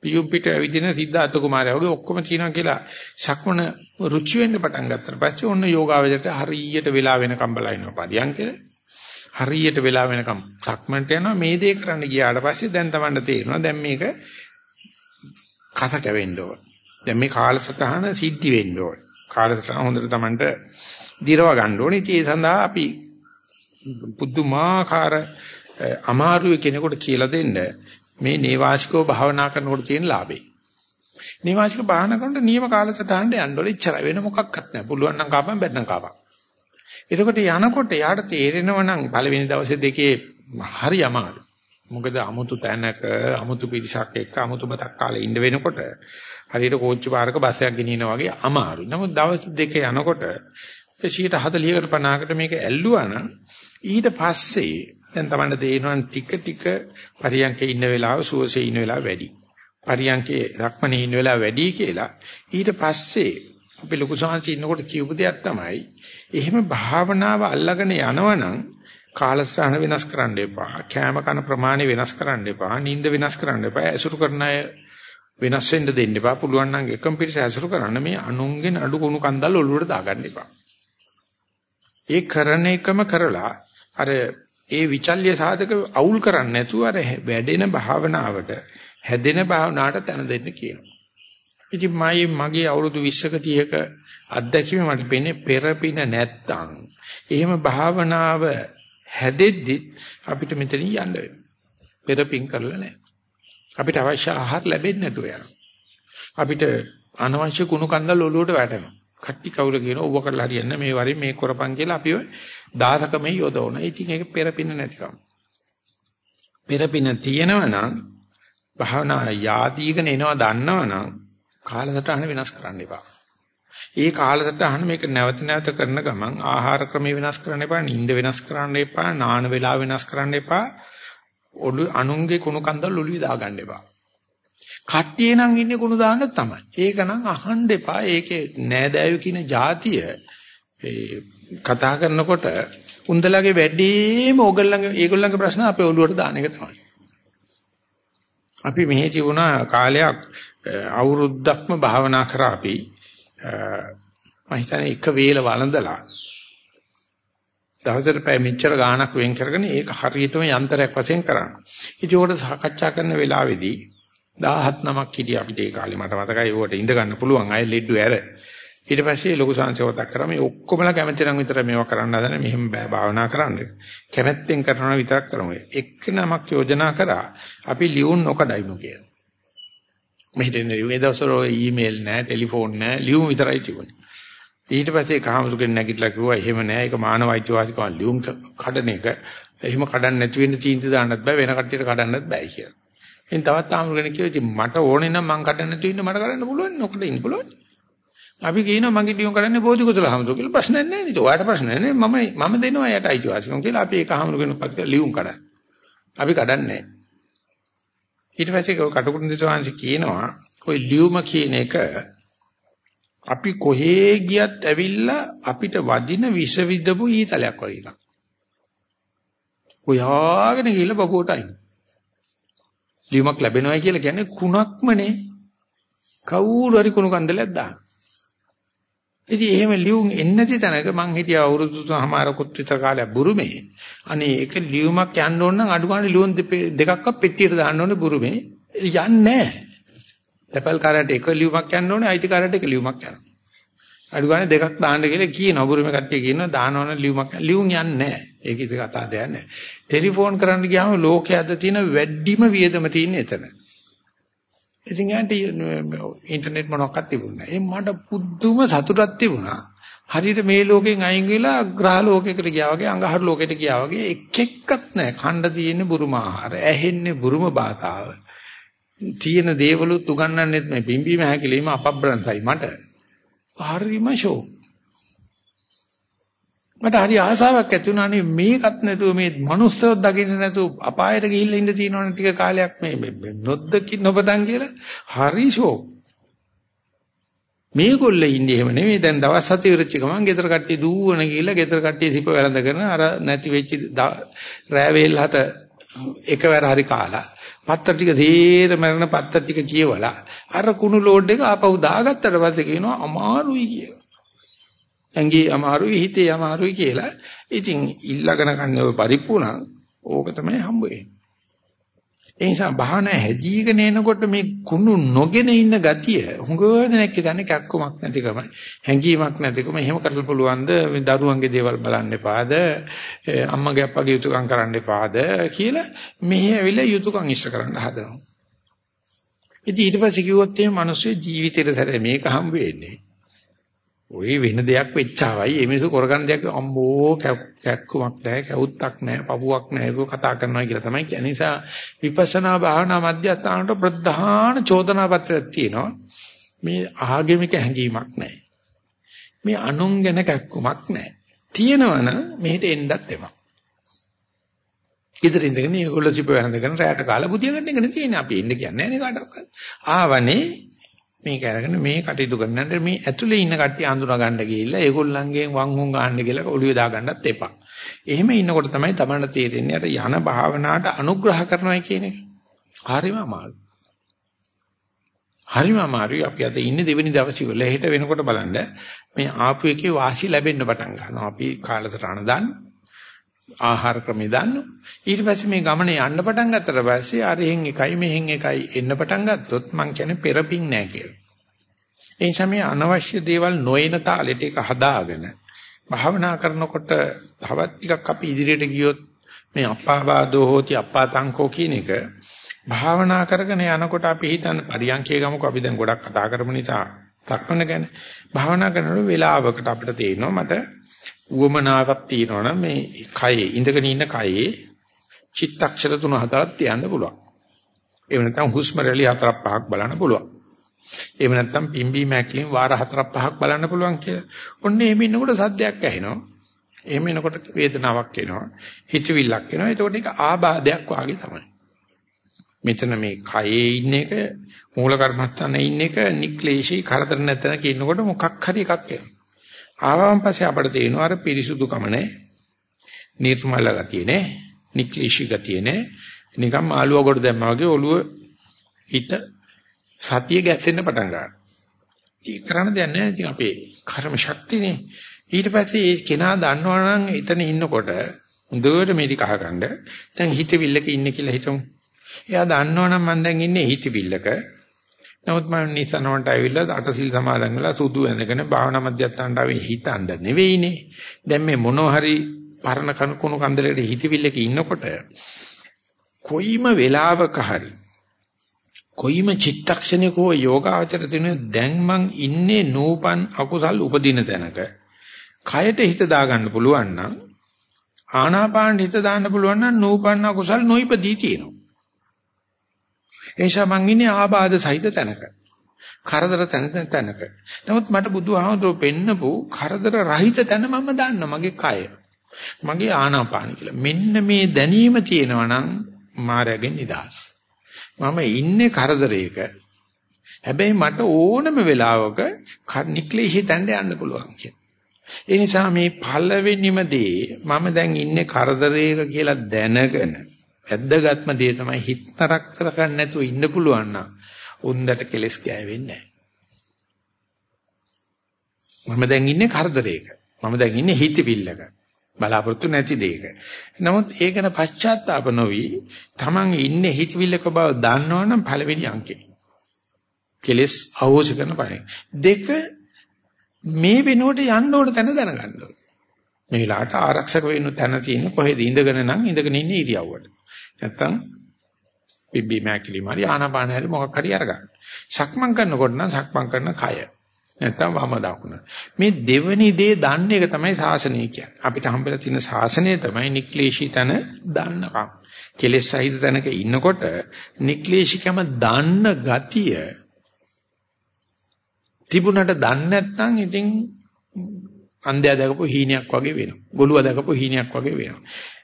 පියුම් පිට ඇවිදින සිද්ධාර්ථ කුමාරයා වගේ ඔක්කොම තියෙනවා කියලා ශක්මන රුචි වෙන්න පටන් ගත්තා. පස්සේ ඔන්න යෝගාවචරයට හරියට වෙලා වෙනකම් බලනවා පරියන්කේ. හරියට වෙලා වෙනකම් සක්මන්ට යනවා මේ දේ කරන්න ගියාට පස්සේ දැන් Tamanට තේරෙනවා දැන් මේක කත කැවෙන්න ඕන. දැන් මේ කාලසටහන සිද්ධි වෙන්න ඕන. කාලසටහන හොඳට Tamanට දිරව ගන්න ඕනේ. ඉතින් ඒ සඳහා අපි පුදුමාකාර අමාරුවේ කෙනෙකුට කියලා දෙන්න මේ නේවාසිකව භාවනා කරනකොට තියෙන ලාභේ. නිවාසික බාහන කරනට නියම කාලසටහනට යන්න ඕනේ. ඉච්චරයි වෙන මොකක්වත් නැහැ. පුළුවන් නම් කාපම් බැත්නම් කාපම්. එතකොට යනකොට යාට තේරෙනව නම් පළවෙනි දවසේ දෙකේ හරි අමාරු. මොකද අමුතු තැනක අමුතු පිරිසක් එක්ක අමුතු බතක් කාලේ ඉන්න වෙනකොට හරියට කෝච්චි පාරක බස් එකක් ගෙනියනා වගේ අමාරුයි. නමුත් දවස් දෙක යනකොට 140කට 50කට මේක ඇල්ලුවා නම් ඊට පස්සේ දැන් තමයි තේරෙනවා ටික ටික පරියන්කේ ඉන්න වෙලාව සුවසේ ඉන්න වෙලාව වැඩි. පරියන්කේ රක්මනේ ඉන්න වෙලාව වැඩි කියලා ඊට පස්සේ අපි ලොකු සංහංශ ඉන්නකොට කියපු දෙයක් තමයි එහෙම භාවනාව අල්ලගෙන යනවනම් කාලසටහන වෙනස් කරන්න එපා. කෑම කන ප්‍රමාණය වෙනස් කරන්න එපා. නිින්ද වෙනස් කරන්න එපා. ඇසුරු කරන අය වෙනස් වෙන්න දෙන්න එපා. පුළුවන් නම් එකම පිටස ඇසුරු කරන්න මේ අනුන්ගෙන් අඩු කුණු කන්දල් ඔලුවට දාගන්න එපා. ඒ කරන එකම කරලා අර ඒ විචල්්‍ය සාධක අවුල් කරන්නේ නැතුව අර වැඩෙන භාවනාවට හැදෙන භාවනාවට තැන දෙන්න කියනවා. ඉතින් මයි මගේ අවුරුදු 20ක 30ක අත්දැකීම මට පෙන්නේ පෙරපින නැත්තම් එහෙම භාවනාව හැදෙද්දි අපිට මෙතනින් යන්න වෙනවා. පෙරපින් කරලා නැහැ. අපිට අවශ්‍ය ආහාර ලැබෙන්නේ නැතුව යනවා. අපිට අනවශ්‍ය කුණු කන්දල් ඔලුවට වැටෙනවා. කට්ටි කවුල කියන ඕව කරලා හරියන්නේ මේ වරින් මේ කරපන් කියලා අපිව දාසකමේ යොදවන. ඉතින් ඒක පෙරපින නැතිකම. පෙරපින තියෙනවා නම් භාවනා යාදීගෙන එනවා දන්නවනම් කාලසටහන වෙනස් කරන්න එපා. ඒ කාලසටහන මේක නැවත නැවත කරන ගමන් ආහාර ක්‍රම වෙනස් කරන්න එපා, නිින්ද වෙනස් කරන්න එපා, නාන වේලාව වෙනස් කරන්න එපා. ඔළු අනුන්ගේ කුණු කන්දල් ඔළුවේ දාගන්න එපා. කට්ටිය නම් ඉන්නේ කුණු දාන්න තමයි. ඒක නම් අහන්න එපා. ඒකේ නෑදෑයෝ කියන જાතිය ඒ කතා කරනකොට උන්දලගේ වැඩිම ඕගොල්ලන්ගේ ඒගොල්ලන්ගේ ප්‍රශ්න අපේ ඔළුවට දාන එක තමයි. අපි මෙහි තිබුණා කාලයක් අවුරුද්දක්ම භාවනා කරා අපි මම හිතන්නේ එක වේල වළඳලා දවසට පැය මෙච්චර ගාණක් වෙන් කරගෙන ඒක හරියටම යන්ත්‍රයක් වශයෙන් කරන්න. ඉතින් උකට සාකච්ඡා කරන වෙලාවේදී 17 නමක් හිටිය අපිට ඒ කාලේ මට මතකයි ඒකට ඉඳ ගන්න පුළුවන් අය ලෙඩ්ඩු ඇර. ඊට පස්සේ ලොකු සංසවතක් කරා මේ ඔක්කොමලා කැමති නම් විතර මේවා කරන්න හදන මෙහෙම බෑ භාවනා කරන්න. කැමැත්තෙන් කරනවා විතරක් කරමු. එක්ක නමක් යෝජනා කරා අපි ලියුම් නොකඩයිමු කියලා. මෙහෙට එන්නේ ඒ දවස්වල ඊමේල් නැහැ, ටෙලිෆෝන් නැහැ, ලියුම් විතරයි තිබුණේ. ඊට පස්සේ කාමසුගෙන් නැගිටලා කිව්වා එහෙම නෑ ඒක මානව අයිතිවාසිකම් ලියුම් කඩන එක. එහෙම කඩන්න නැති වෙන්න තීන්දුව දාන්නත් බෑ වෙන කට්ටියට කඩන්නත් බෑ කියලා. ඉතින් තවත් ආමුගෙන කිව්වා ඉතින් මට ඕනේ නම් මං කඩන්න නැති වෙන්න මට කරන්න පුළුවන් නොකඩ ඉන්න පුළුවන්. අපි කියනවා මගේ ලියුම් කරන්නේ බෝධිගුතල හමුදු කියලා ප්‍රශ්නයක් නැහැ නේද? ඔයාලට ප්‍රශ්න නැහැ මම මම දෙනවා යට අයිතිවාසිකම් කියලා අපි ඒක හමුදුගෙන පත් ලියුම් කඩන. අපි කඩන්නේ ඊට පස්සේ කටුකුරුන් දිසවංශ කියනවා ওই ලියුම කියන එක අපි කොහේ ගියත් ඇවිල්ලා අපිට වදින විස විදපු ඊතලයක් වගේ එකක්. ඔයාගෙන ගිහලා බබුවටයි. ලියුමක් ලැබෙනවා කියලා කියන්නේ කුණක්මනේ. කවුරු හරි කුණු කන්දලයක් දාන. ඉතින් එහෙම ලියුම් එන්නේ නැති තැනක මං හිටියා අවුරුදු සමහරකුත් විතර කාලයක් බුරුමේ. අනේ ඒක ලියුමක් යන්න ඕන නම් අඩු ගානේ ලියුම් දෙකක්වත් පෙට්ටියට දාන්න ඕනේ බුරුමේ. යන්නේ නැහැ. තැපල් කාරයට එක ලියුමක් යන්න ඕනේ අයිති කාරයට එක ලියුමක් යනවා. අඩු ගානේ දෙකක් දාන්න කියලා කියන බුරුමේ කට්ටිය කියනවා දානවන ලියුමක් ලියුම් යන්නේ නැහැ. ඒක ඉතින් කතා දෙයක් නැහැ. ටෙලිෆෝන් කරන්න ගියාම ලෝකයේ අද තියෙන වැඩිම වියදම තියෙන්නේ එතන. ඉතින් යන්ට ඉන්ටර්නෙට් මොනක්වත් තිබුණේ නැහැ. ඒ මට පුදුම සතුටක් තිබුණා. හරියට මේ ලෝකෙන් අයින් වෙලා ග්‍රහ ලෝකයකට ගියා වගේ අඟහරු ලෝකෙට ගියා වගේ එක් එක්කත් නැහැ. ඛණ්ඩ තියෙන්නේ බුරුම ආහාර. ඇහෙන්නේ බුරුම භාෂාව. තියෙන දේවලුත් උගන්වන්නෙත් මේ බිම්බීම හැකිලිම අපබ්‍රන්සයි මට. හරිම ෂෝ. මට හරි ආසාවක් ඇති වුණානේ මේකත් නැතුව මේ මනුස්සයෝ දකින්න නැතුව අපායට ගිහිල්ලා ඉන්න තියෙනවනේ ටික කාලයක් මේ නොද්දකින් නොබදන් කියලා හරි ෂෝ. මේගොල්ලෝ ඉන්නේ එහෙම නෙමෙයි දැන් දවස් හත ඉවරච්ච ගමන් ගෙදර කට්ටිය දූවන ගිහිල්ලා ගෙදර කට්ටිය සිප වැළඳගෙන අර නැති වෙච්ච රෑ වේල් හත එකවර හරි කාලා පත්තර ටික තේර මරණ පත්තර ටික කියවලා අර කුණු ලෝඩ් එක ආපහු දාගත්තට පස්සේ කියනවා අමාරුයි කියලා. ඇඟේ අමාරුයි හිතේ අමාරුයි කියලා. ඉතින් ඉල්ලගෙන කන්නේ ඔය පරිප්පුණා ඕක තමයි හම්බ වෙන්නේ. ඒ නිසා බහන හැදීගෙන එනකොට මේ කුණු නොගෙන ඉන්න ගතිය හුඟවදෙනෙක් කියන්නේ කැක්කමක් නැතිකම හැංගීමක් නැතිකම එහෙම කරලා පුළුවන්ද මේ දරුවන්ගේ දේවල් බලන්න එපාද අම්මගේ අප්පගේ යුතුයකම් කරන්න එපාද කියලා මෙහි ඇවිල්ලා යුතුයකම් ඉෂ්ට කරන්න හදනවා ඉතින් ඊට පස්සේ කිව්වොත් එහෙනම් මිනිස්සු ජීවිතේට සැරේ මේක හම්බ වෙන්නේ. ওই වෙන දෙයක් වෙච්චාවයි මේ මිනිස්සු කරගන්න දෙයක් අම්බෝ කැක්කුමක් නැහැ කැවුත්තක් නැහැ පපුවක් නැහැ ඒක කතා කරනවා කියලා තමයි කියන්නේ. නිසා විපස්සනා භාවනා මධ්‍යස්ථානට ප්‍රධාන චෝදනා පත්‍රයක් තියෙනවා. මේ ආගමික හැඟීමක් නැහැ. මේ අනුන් ගැන කැක්කුමක් නැහැ. තියෙනවනම් මෙහෙට එන්නත් එපා. ඉදිරිය ඉඳගෙන ඒගොල්ලෝ සිප වැරඳගෙන රැයට කාලා බුදිය ගන්න එකනේ තියෙන්නේ. අපි එන්න කියන්නේ නැහැ නේ කාටවත්. ආවනේ මේක අරගෙන මේ කටයුතු කරනකොට මේ ඇතුලේ ඉන්න කට්ටිය අඳුනා ගන්න ගිහිල්ලා ඒගොල්ලන්ගෙන් වං හුන් ගන්න කියලා ඔළුවේ දා ගන්නත් එපා. එහෙම ඉන්නකොට තමයි තමන්ට තේරෙන්නේ අර යන භාවනාවට අනුග්‍රහ කරනවා කියන එක. හරිම අමාරුයි. හරිම අමාරුයි අපි අද ඉන්නේ දෙවෙනි දවසේ වල හෙට වෙනකොට බලන්න මේ ආපු එකේ වාසි ලැබෙන්න පටන් ගන්නවා. අපි කාලසටහන දාන්න ආහාර ක්‍රමේ දාන්න. ඊට පස්සේ මේ ගමනේ යන්න පටන් ගත්තට පස්සේ අරහෙන් එකයි මෙහෙන් එකයි එන්න පටන් ගත්තොත් මං කියන්නේ පෙරපින් නෑ කියලා. ඒ නිසා මේ අනවශ්‍ය දේවල් නොයන තාලෙට ඒක හදාගෙන භාවනා කරනකොට තවත් ටිකක් අපි ඉදිරියට ගියොත් මේ අප්පාවාදෝ හෝති අප්පාතංකෝ කියන එක භාවනා කරගෙන යනකොට අපි හිතන පරියන්කේ ගමුකෝ අපි දැන් ගොඩක් කතා කරමු නිසා තක්මන ගැන භාවනා කරනකොට වෙලාවකට අපිට තේරෙනවා මට උවමනාවක් තියෙනවනම් මේ කයේ ඉඳගෙන ඉන්න කයේ චිත්තක්ෂර තුන හතරක් තියන්න පුළුවන්. එහෙම නැත්නම් හුස්ම රැලි හතරක් පහක් බලන්න පුළුවන්. එහෙම නැත්නම් පිම්බි මැක්ලින් වාර හතරක් පහක් බලන්න පුළුවන් කියලා. ඔන්න එහෙම ඉන්නකොට සද්දයක් ඇහෙනවා. එහෙම එනකොට වේදනාවක් එනවා. හිතවිල්ලක් එනවා. ඒකට ඒක ආබාධයක් වාගේ තමයි. මෙතන මේ කයේ ඉන්න එක මූල කර්මස්ථානයේ ඉන්න එක නික්ලේශී කරදර නැතන කියනකොට මොකක් හරි එකක් එනවා. ආවම පස්සේ අපිට තේරෙනවා අර පිරිසුදුකම නැහැ. නිර්මල ගතිය නැහැ. නික්ලේශී ගතිය නැහැ. නිකම් මාළුව කොට දැම්මා වගේ ඔළුව හිත සතිය ගැස්සෙන්න පටන් ගන්නවා. ඒක කරන්න දෙයක් නැහැ. ඉතින් අපේ කර්ම ශක්තියනේ. ඊට පස්සේ ඒ කෙනා දන්නවනම් එතන ඉන්නකොට හොඳට මේ ටික අහගන්න. දැන් හිතවිල්ලක ඉන්නේ කියලා හිතමු. එයා දන්නවනම් මම දැන් ඉන්නේ හිතවිල්ලක. නමුත් මම නිසනවට ඇවිල්ලා අටසිල් සමාදන් වෙලා සුදු ඇඳගෙන භාවනා මධ්‍යස්ථානට ආවේ හිතන්න නෙවෙයිනේ. දැන් මේ මොනවා හරි පරණ කණුකුණු කන්දලේ හිතවිල්ලක ඉන්නකොට කොයිම වෙලාවක හරි කොයිම චිත්තක්ෂණයක හෝ යෝගාචර දින දැන් මං ඉන්නේ නූපන් අකුසල් උපදින තැනක කයට හිත දාගන්න පුළුවන් නම් ආනාපාන හිත දාන්න පුළුවන් නම් නූපන් අකුසල් නොයිපදී තියෙනවා ඒ නිසා මං ඉන්නේ ආබාධ සහිත තැනක. කරදර තැන තැනක. නමුත් මට බුදුහාමුදුරුවෝ පෙන්නපු කරදර රහිත තැන මම දන්නවා මගේ කය. මගේ ආනාපාන කියලා. මෙන්න මේ දැනීම තියෙනවා නම් මායාවෙන් නිදහස්. මම ඉන්නේ කරදරයක. හැබැයි මට ඕනම වෙලාවක නික්ලේශී තැන්න යන්න පුළුවන් කියලා. ඒ නිසා මේ පළවෙනිම දේ මම දැන් ඉන්නේ කරදරයක කියලා දැනගෙන වැද්දගත්ම දේ තමයි හිත තරක් කරගන්න නැතුව ඉන්න පුළුවන් නම් උන්දට කෙලස් ගෑවෙන්නේ නැහැ. මම දැන් ඉන්නේ කරදරයක. මම දැන් ඉන්නේ හිතවිල්ලක. බලාපොරොත්තු නැති දෙයක. නමුත් ඒකන පශ්චාත්තාප නොවි Taman ඉන්නේ හිතවිල්ලක බව දන්නවනම් පළවෙනි අංකේ. කෙලස් අවෝසි කරන පණේ. දෙක මේ වෙනුවට යන්න ඕන තැන දැනගන්න ඕනේ. මේ වෙලාවට ආරක්ෂක වෙන්න තැන තියෙන කොහෙද ඉඳගෙන නම් ඉඳගෙන ඉන්නේ ඉරියව්වට. නැත්තම් පිබ්බි මෑකිලි මාරි ආනාපාන හැරි මොකක් හරි අරගන්න. සක්මන් කරනකොට නම් සක්මන් කරන කය. නැත්තම් වම දකුණ. මේ දෙවෙනි දේ දන්න එක තමයි සාසනය කියන්නේ. අපිට හම්බෙලා තියෙන සාසනය තමයි නික්ලේශී තන දන්නකම්. කෙලෙස් සහිත තැනක ඉන්නකොට නික්ලේශිකම දන්න ගතිය තිබුණට දන්නේ නැත්නම් ඉතින් අන්ධයා දැකපු හීනයක් වගේ වෙනවා. ගොළුවා දැකපු හීනයක් වගේ වෙනවා.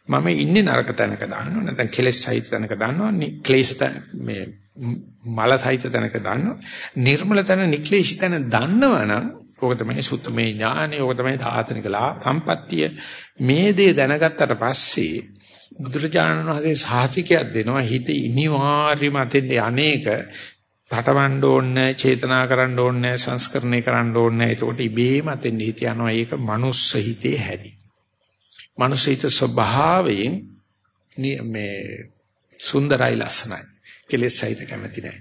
මම ඉන්නේ නරක තැනක දාන්නවා නැත්නම් කෙලෙස් සහිත තැනක දාන්නවා ක්ලේශ මේ මල සහිත තැනක දාන්නවා නිර්මල තැන නික්ලේශී තැන දන්නවනම් ඕක තමයි සුත්තමේ ඥානෙ ඕක තමයි තාතනිකලා සම්පත්තිය මේ දේ දැනගත්තට පස්සේ බුදුරජාණන් වහන්සේ සාහිතිකයක් දෙනවා හිත ඉනිවාර්යම අතෙන්ද අනේක තටවන්න ඕනේ චේතනා කරන්න ඕනේ සංස්කරණය කරන්න ඕනේ එතකොට ඉබේම අතෙන්ද හිත යනවා ඒක මනුස්ස හිතේ හැටි මනුෂ්‍යිත ස්වභාවයෙන් මේ සුන්දරයි ලස්සනයි. කෙලෙස් සහිත කැමති නැහැ.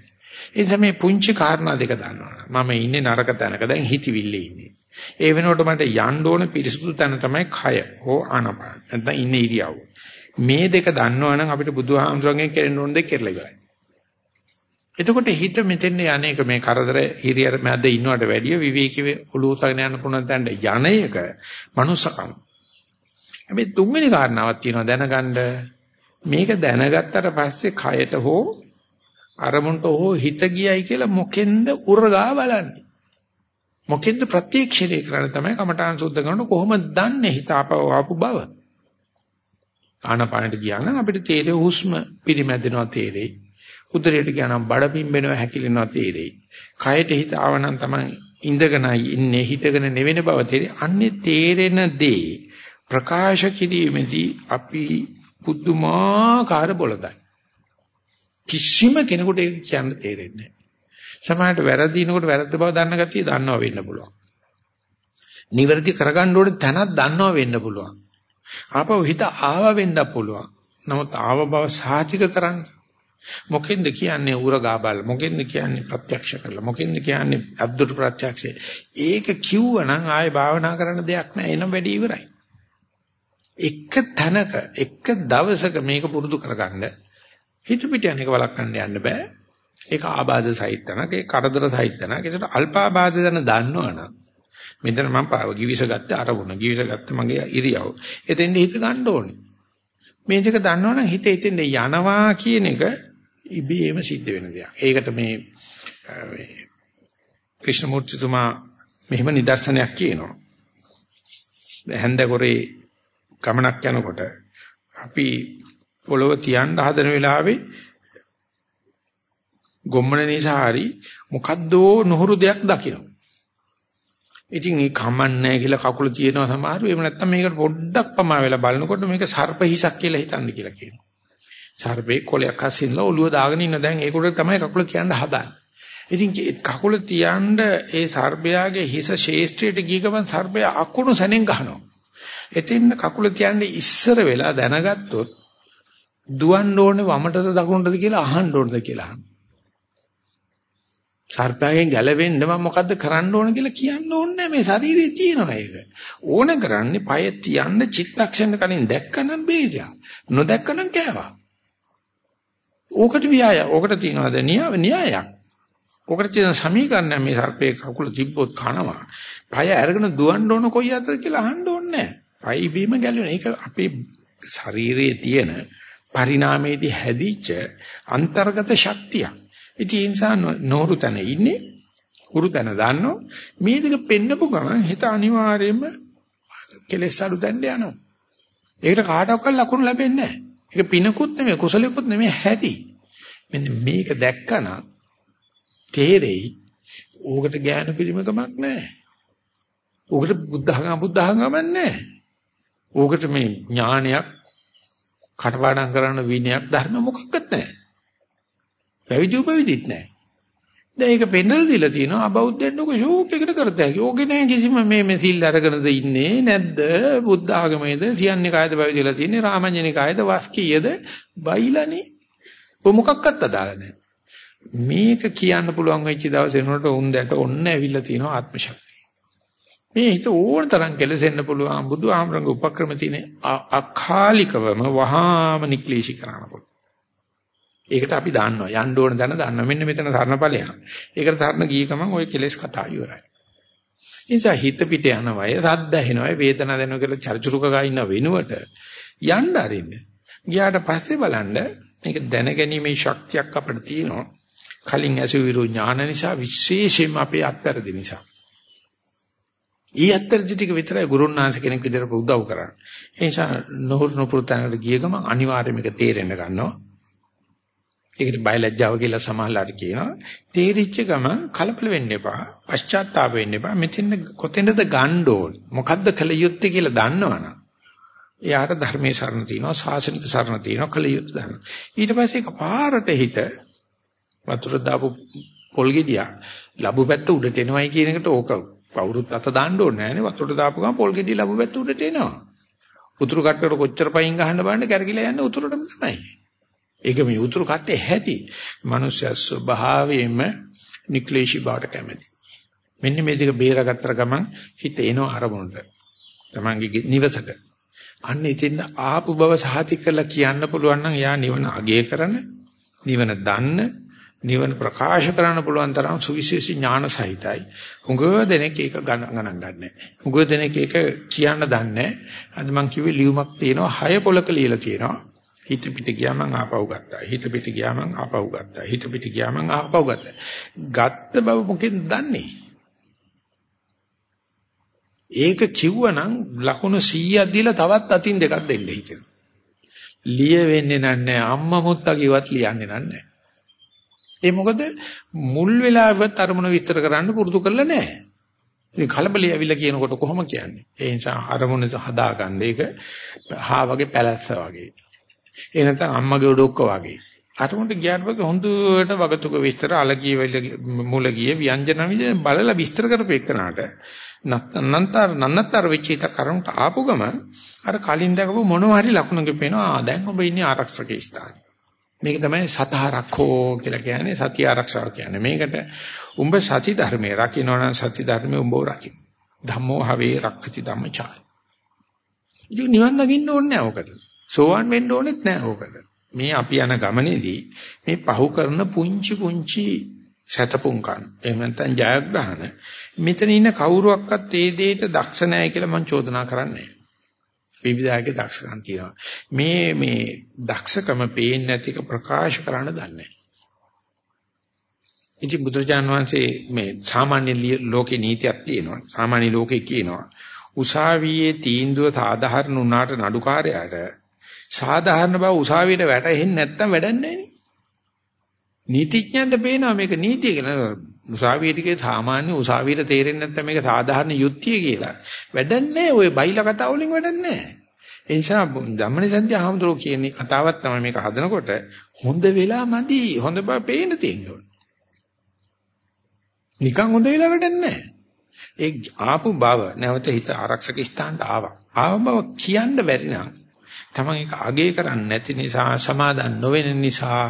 ඒ නිසා මේ පුංචි කාරණා දෙක දන්නවනේ. මම ඉන්නේ නරක තැනක දැන් හිතවිල්ලේ ඉන්නේ. ඒ වෙනකොට මට යන්න ඕන පිරිසුදු තැන තමයි කය හෝ ආනපාන. නැත්නම් ඉන්නේ ඉරියව්ව. මේ දෙක දන්නවනම් අපිට බුදුහාමුදුරන්ගෙන් කෙරෙන්න ඕන දෙයක් කෙරලා ඉවරයි. එතකොට හිත මෙතෙන් යන්නේක මේ කරදර හිරියර මැද ඉන්නවට වැඩිය විවේකීව ඔලුවතගෙන යන්න පුළුවන් තැනට යන එක මනුස්සකම්. හැබැයි තුන්වෙනි කාරණාවක් තියෙනවා දැනගන්න මේක දැනගත්තට පස්සේ කයට හෝ අරමුණට හෝ හිත ගියයි කියලා මොකෙන්ද උරගා බලන්නේ. මොකෙන්ද ප්‍රත්‍යක්ෂණය කරන්නේ තමයි කමඨාන් සුද්ධ කරනකොට කොහොමද දන්නේ හිත ආපු බව. ආනපානට ගියා නම් අපිට තේරෙ හුස්ම පිරිමැදෙනවා තේරෙයි. උදරයට ගියානම් බඩ පිම්බෙනවා හැකිලෙනවා තේරෙයි. කයට හිත ආවනම් තමයි ඉඳගෙනයි ඉන්නේ හිටගෙන නෙවෙන බව තේරෙයි. අන්නේ තේරෙන දේ ප්‍රකාශ කිරීමේදී අපි පුදුමාකාර බොළඳයි. කිසිම කෙනෙකුට ඒක කියන්න තේරෙන්නේ නැහැ. සමහරට වැරදිනකොට වැරද්ද බව දන්න ගතිය දන්නව වෙන්න පුළුවන්. නිවැරදි කරගන්න ඕනේ තැනක් දන්නව වෙන්න පුළුවන්. ආපහු හිත ආව වෙන්න පුළුවන්. නමුත් ආව බව සාතික කරන්න. මොකෙන්ද කියන්නේ උරගා බල මොකෙන්ද කියන්නේ ප්‍රත්‍යක්ෂ කරලා? මොකෙන්ද කියන්නේ අද්දුට ප්‍රත්‍යක්ෂය? ඒක කිව්වනම් ආයේ භාවනා කරන්න දෙයක් නැහැ. එනම් වැඩි ඉවරයි. එක තැනක එක දවසක මේක පුරුදු කරගන්න හිත පිට යන එක වළක්වන්න යන්න බෑ. ඒක ආබාධ සහිතනක ඒ කරදර සහිතනක ඒකට අල්පාබාධ දන දන්නවනම් මෙතන මම පාව givisගත්ත අරමුණ givisගත්ත මගේ ඉරියව් එතෙන්ද හිත ගන්න ඕනේ. මේ දෙක දන්නවනම් හිත එතෙන්ද යනවා කියන එක ඉබේම සිද්ධ වෙන දෙයක් ඒකට මේ ක්‍රිෂ්ණමූර්තිතුමා මෙහෙම නිදර්ශනයක් කියනවා හැන්දකොරේ ගමනක් යනකොට අපි පොළව තියන්න හදන වෙලාවේ ගොම්මන නිසා හරි මොකද්දෝ නොහුරු දෙයක් දකිනවා. ඉතින් ඒ කමන්නේ කියලා කකුල තියෙනවා සමහරව එහෙම නැත්නම් මේකට පොඩ්ඩක් පමා වෙලා බලනකොට මේක සර්ප හිසක් කියලා හිතන්න කියලා කියනවා. සර්පේ කොලයක් අස්සින්ලා ඔළුව දාගෙන ඉන්න දැන් ඒකට තමයි කකුල තියන්න හදන්නේ. ඉතින් කකුල තියන්න ඒ සර්පයාගේ හිස ශේෂ්ත්‍රයට ගිය ගමන් සර්පයා අකුණු සැනෙන් ගහනවා. එතින් කකුල තියන්නේ ඉස්සර වෙලා දැනගත්තොත් දුවන්න ඕනේ වමටද දකුණටද කියලා අහන්න ඕනද කියලා අහන්න. සර්පයෙන් ගැලවෙන්න මම මොකද්ද කරන්න ඕන කියලා කියන්න ඕනේ මේ ශරීරයේ තියෙනවා ඒක. ඕන කරන්නේ පය තියන්න චිත්තක්ෂණ කලින් දැක්කනම් බේජා. නොදැක්කනම් කෑවා. ඕකට වියය. ඕකට තියනවාද න්‍යාය න්‍යායක්. ඕකට තියෙන සමීකරණ මේ සර්පේ කකුල තිබ්බොත් කනවා. පය අරගෙන දුවන්න ඕන කොයි අතද කියලා අහන්න ඕනේ නැහැ. පයි බීම ගැලවෙන. ඒක අපේ ශරීරයේ තියෙන පරිණාමයේදී හැදිච්ච අන්තර්ගත ශක්තියක්. ඉතින් ඒ නිසා නෝරු තැන ඉන්නේ හුරු තැන දන්නෝ මේ දෙක පෙන්නපු ගමන් හිත අනිවාර්යයෙන්ම කෙලෙස් අඩු දැන්න යනවා. ඒකට කාටවත් ලකුණු ලැබෙන්නේ නැහැ. ඒක පිනකුත් නෙමෙයි කුසලයකුත් නෙමෙයි හැටි. මෙන්න මේක දැක්කනම් තේරෙයි ඕකට ඥාන පිරිමකමක් නැහැ. ඕකට බුද්ධඝම බුද්ධඝමක් නැහැ. ඕකට මේ ඥානයක් කටපාඩම් කරන විනයක් ධර්ම මොකක්වත් නැහැ. පැවිදි උපවිදිත් නැහැ. දැන් ඒක පෙන්නලා දීලා තියෙනවා අබෞද්ධයන්ට ඔක ෂෝක් එකට කරත හැකි. ඕකේ නැහැ කිසිම මේ මේ සිල් අරගෙනද ඉන්නේ නැද්ද? බුද්ධ ආගමේද සියන්නේ කායද පැවිදිලා තියෙන්නේ රාමඤ්ඤණේ කායද වස්කීයද බයිලානේ. ඔය මොකක්වත් අදාළ නැහැ. මේක කියන්න පුළුවන් වෙච්ච දවසේ නෝට උන්දට ඔන්න ඇවිල්ලා තියෙනවා ආත්ම ශක්තිය. මේ හිත ඕන තරම් කෙලසෙන්න පුළුවන් බුදු ආමරංග උපක්‍රම තියෙන අකාලිකවම වහාම නික්ලේශී කරනකොට. ඒකට අපි දන්නවා යන්න ඕන දන දන්නවා මෙන්න මෙතන සරණ ඵලයක්. ඒකට සරණ ගිය ගමන් ওই කෙලෙස් කතා ඉවරයි. නිසා හිත පිට යනවය රද්ද ඇහෙනවය වේදනාව දැනෙනවා කියලා චර්චුරුක ගා ඉන්න වෙනුවට යන්න අරින්න. ගියාට පස්සේ බලන්න මේක දැනගැනීමේ ශක්තියක් අපිට තියෙනවා. කලින් ඇසුවිරු ඥාන නිසා විශේෂයෙන්ම අපේ අත්තරදි නිසා. ඊ අත්තරදි ටික විතරයි ගුරුන්නාංශ කෙනෙක් විදිහට උදව් කරන්නේ. ඒ නිසා නොහුරු නොපුරුතනකට ගිය ගමන් අනිවාර්යයෙන් මේක තේරෙන්න ගන්නවා. ඒකට බයලජ්ජාව කියලා සමහරලාට කියනවා. තේරිච්ච ගම කලබල වෙන්න එපා. පශ්චාත්තාප වෙන්න එපා. මෙතෙන් කොතැනද ගන්න ඕන? මොකද්ද කළ යුත්තේ කියලා දන්නවනම් එයාට ධර්මයේ සරණ තියෙනවා, ශාසනික සරණ තියෙනවා, කළ යුත්තේ දන්නවා. ඊට පස්සේ ඒක පාරට හිත වතුර දාපු පොල් ගෙඩිය ලැබු පැත්ත උඩට එනවයි කියන එකට ඕක කවුරුත් අත දාන්න ඕනේ නෑනේ. වතුරට දාපු ගමන් පොල් ගෙඩිය ලැබු පැත්ත උඩට එනවා. උතුරු කට්ටට කොච්චර පයින් ගහන්න බලන්න කැරකිලා යන්නේ උතුරටම තමයි. ඒක මේ උතුරු කට්ටේ හැටි. මනුෂ්‍ය ස්වභාවයෙන්ම නික්ලේශී බවට කැමති. මෙන්න මේ දෙක බේරගත්තර ගමන් හිත එනවා අරමුණට. තමන්ගේ නිවසට. අන්න ඉතින් ආපු බව සහතික කරලා කියන්න පුළුවන් නම් එයා නිවන අගය කරන, නිවන දන්න, නිවන ප්‍රකාශ කරන්න පුළුවන් තරම් සුවිශේෂී ඥාන සහිතයි. උඟ දෙනෙක් ඒක ගණන් ගන්නෑ. උඟ දෙනෙක් ඒක කියන්න දන්නේ අද මං කිව්වේ ලියුමක් තියෙනවා හය පොලක ලියලා තියෙනවා. හිත පිට ගියා මං ආපහු ගත්තා. හිත පිට ගියා මං ආපහු ගත්තා. හිත පිට ගියා මං ආපහු ගත්තා. ගත්ත බව මොකෙන්ද දන්නේ? ඒක කිව්වනම් ලකුණු 100ක් දීලා තවත් අතින් දෙකක් දෙන්න හිතෙනවා. ලිය වෙන්නේ නැහැ අම්මා මුත්තා කිව්වත් ලියන්නේ නැහැ. ඒ මොකද මුල් වෙලාවෙත් අරමුණ විස්තර කරන්න පුරුදු කරලා නැහැ. ඉතින් කලබලය ඇවිල්ලා කියනකොට කොහොම කියන්නේ? ඒ නිසා අරමුණ හදාගන්න ඒක හා වගේ පැලැස්ස වගේ. ඒ නැත්නම් අම්මගේ ඔඩොක්ක වගේ. අරමුණට ගියාට පස්සේ හොඳට වගතුක විස්තර අලගිය මුල ගිය ව්‍යංජන විදිහ බලලා විස්තර කරපේකනට නන්නතර නන්නතර වෙච්ච එක කරුණට ආපු ගම අර කලින් දැකපු මොනවා හරි ලකුණක පේනවා දැන් ඔබ ඉන්නේ ආරක්ෂක ස්ථානේ. මේක තමයි සතහරක්ඛෝ කියලා කියන්නේ සතිය ආරක්ෂාව කියන්නේ. මේකට උඹ සති ධර්මයේ රකින්නවනම් සති ධර්මයේ උඹව රකින්න. ධම්මෝ හවේ රක්ඛති ධම්මචාය. ඉතින් නිවන් දකින්න ඕනේ නැහැ ඔකට. සෝවන් වෙන්න ඕනෙත් නැහැ ඔකට. මේ අපි යන ගමනේදී මේ පහු කරන පුංචි පුංචි සතපුංකන් එහෙම නැත්නම් ජයග්‍රහණ මෙතන ඉන්න කවුරුවක්වත් ඒ දෙයට දක්ෂ නැහැ කියලා මම චෝදනා කරන්නේ නැහැ. විවිධාගේ දක්ෂකම් තියෙනවා. මේ මේ දක්ෂකම පේන්නේ නැතික ප්‍රකාශ කරන්න දන්නේ ඉති බුදුරජාන් වහන්සේ මේ සාමාන්‍ය ලෝකේ නීතියක් තියෙනවා. සාමාන්‍ය ලෝකේ කියනවා. උසාවියේ තීන්දුව සාධාරණ වුණාට නඩුකාරයාට සාධාරණ බව උසාවියට වැටහෙන්නේ නැත්තම් වැඩක් නැහැ නීතිඥයන්ට පේනවා මේක නීතිය කියලා. උසාවියේදී සාමාන්‍ය උසාවියට තේරෙන්නේ නැත්නම් මේක සාධාරණ යුක්තිය කියලා. වැඩක් නැහැ. ওই බයිලා කතා වලින් වැඩක් නැහැ. ඒ නිසා ධම්මනිසන්ති ආහමතුරු කියන කතාවක් තමයි මේක හදනකොට හොඳ වෙලා මදි. හොඳ බව පේන්න තියෙන්න ඕන. නිකන් හොඳ වෙලා වැඩක් නැහැ. ඒ ආපු බව නැවත හිත ආරක්ෂක ස්ථානට ආවා. ආව බව කියන්න බැරි නම් තමන් ඒක අගේ කරන්නේ නැති නිසා සමාදන් නොවෙන නිසා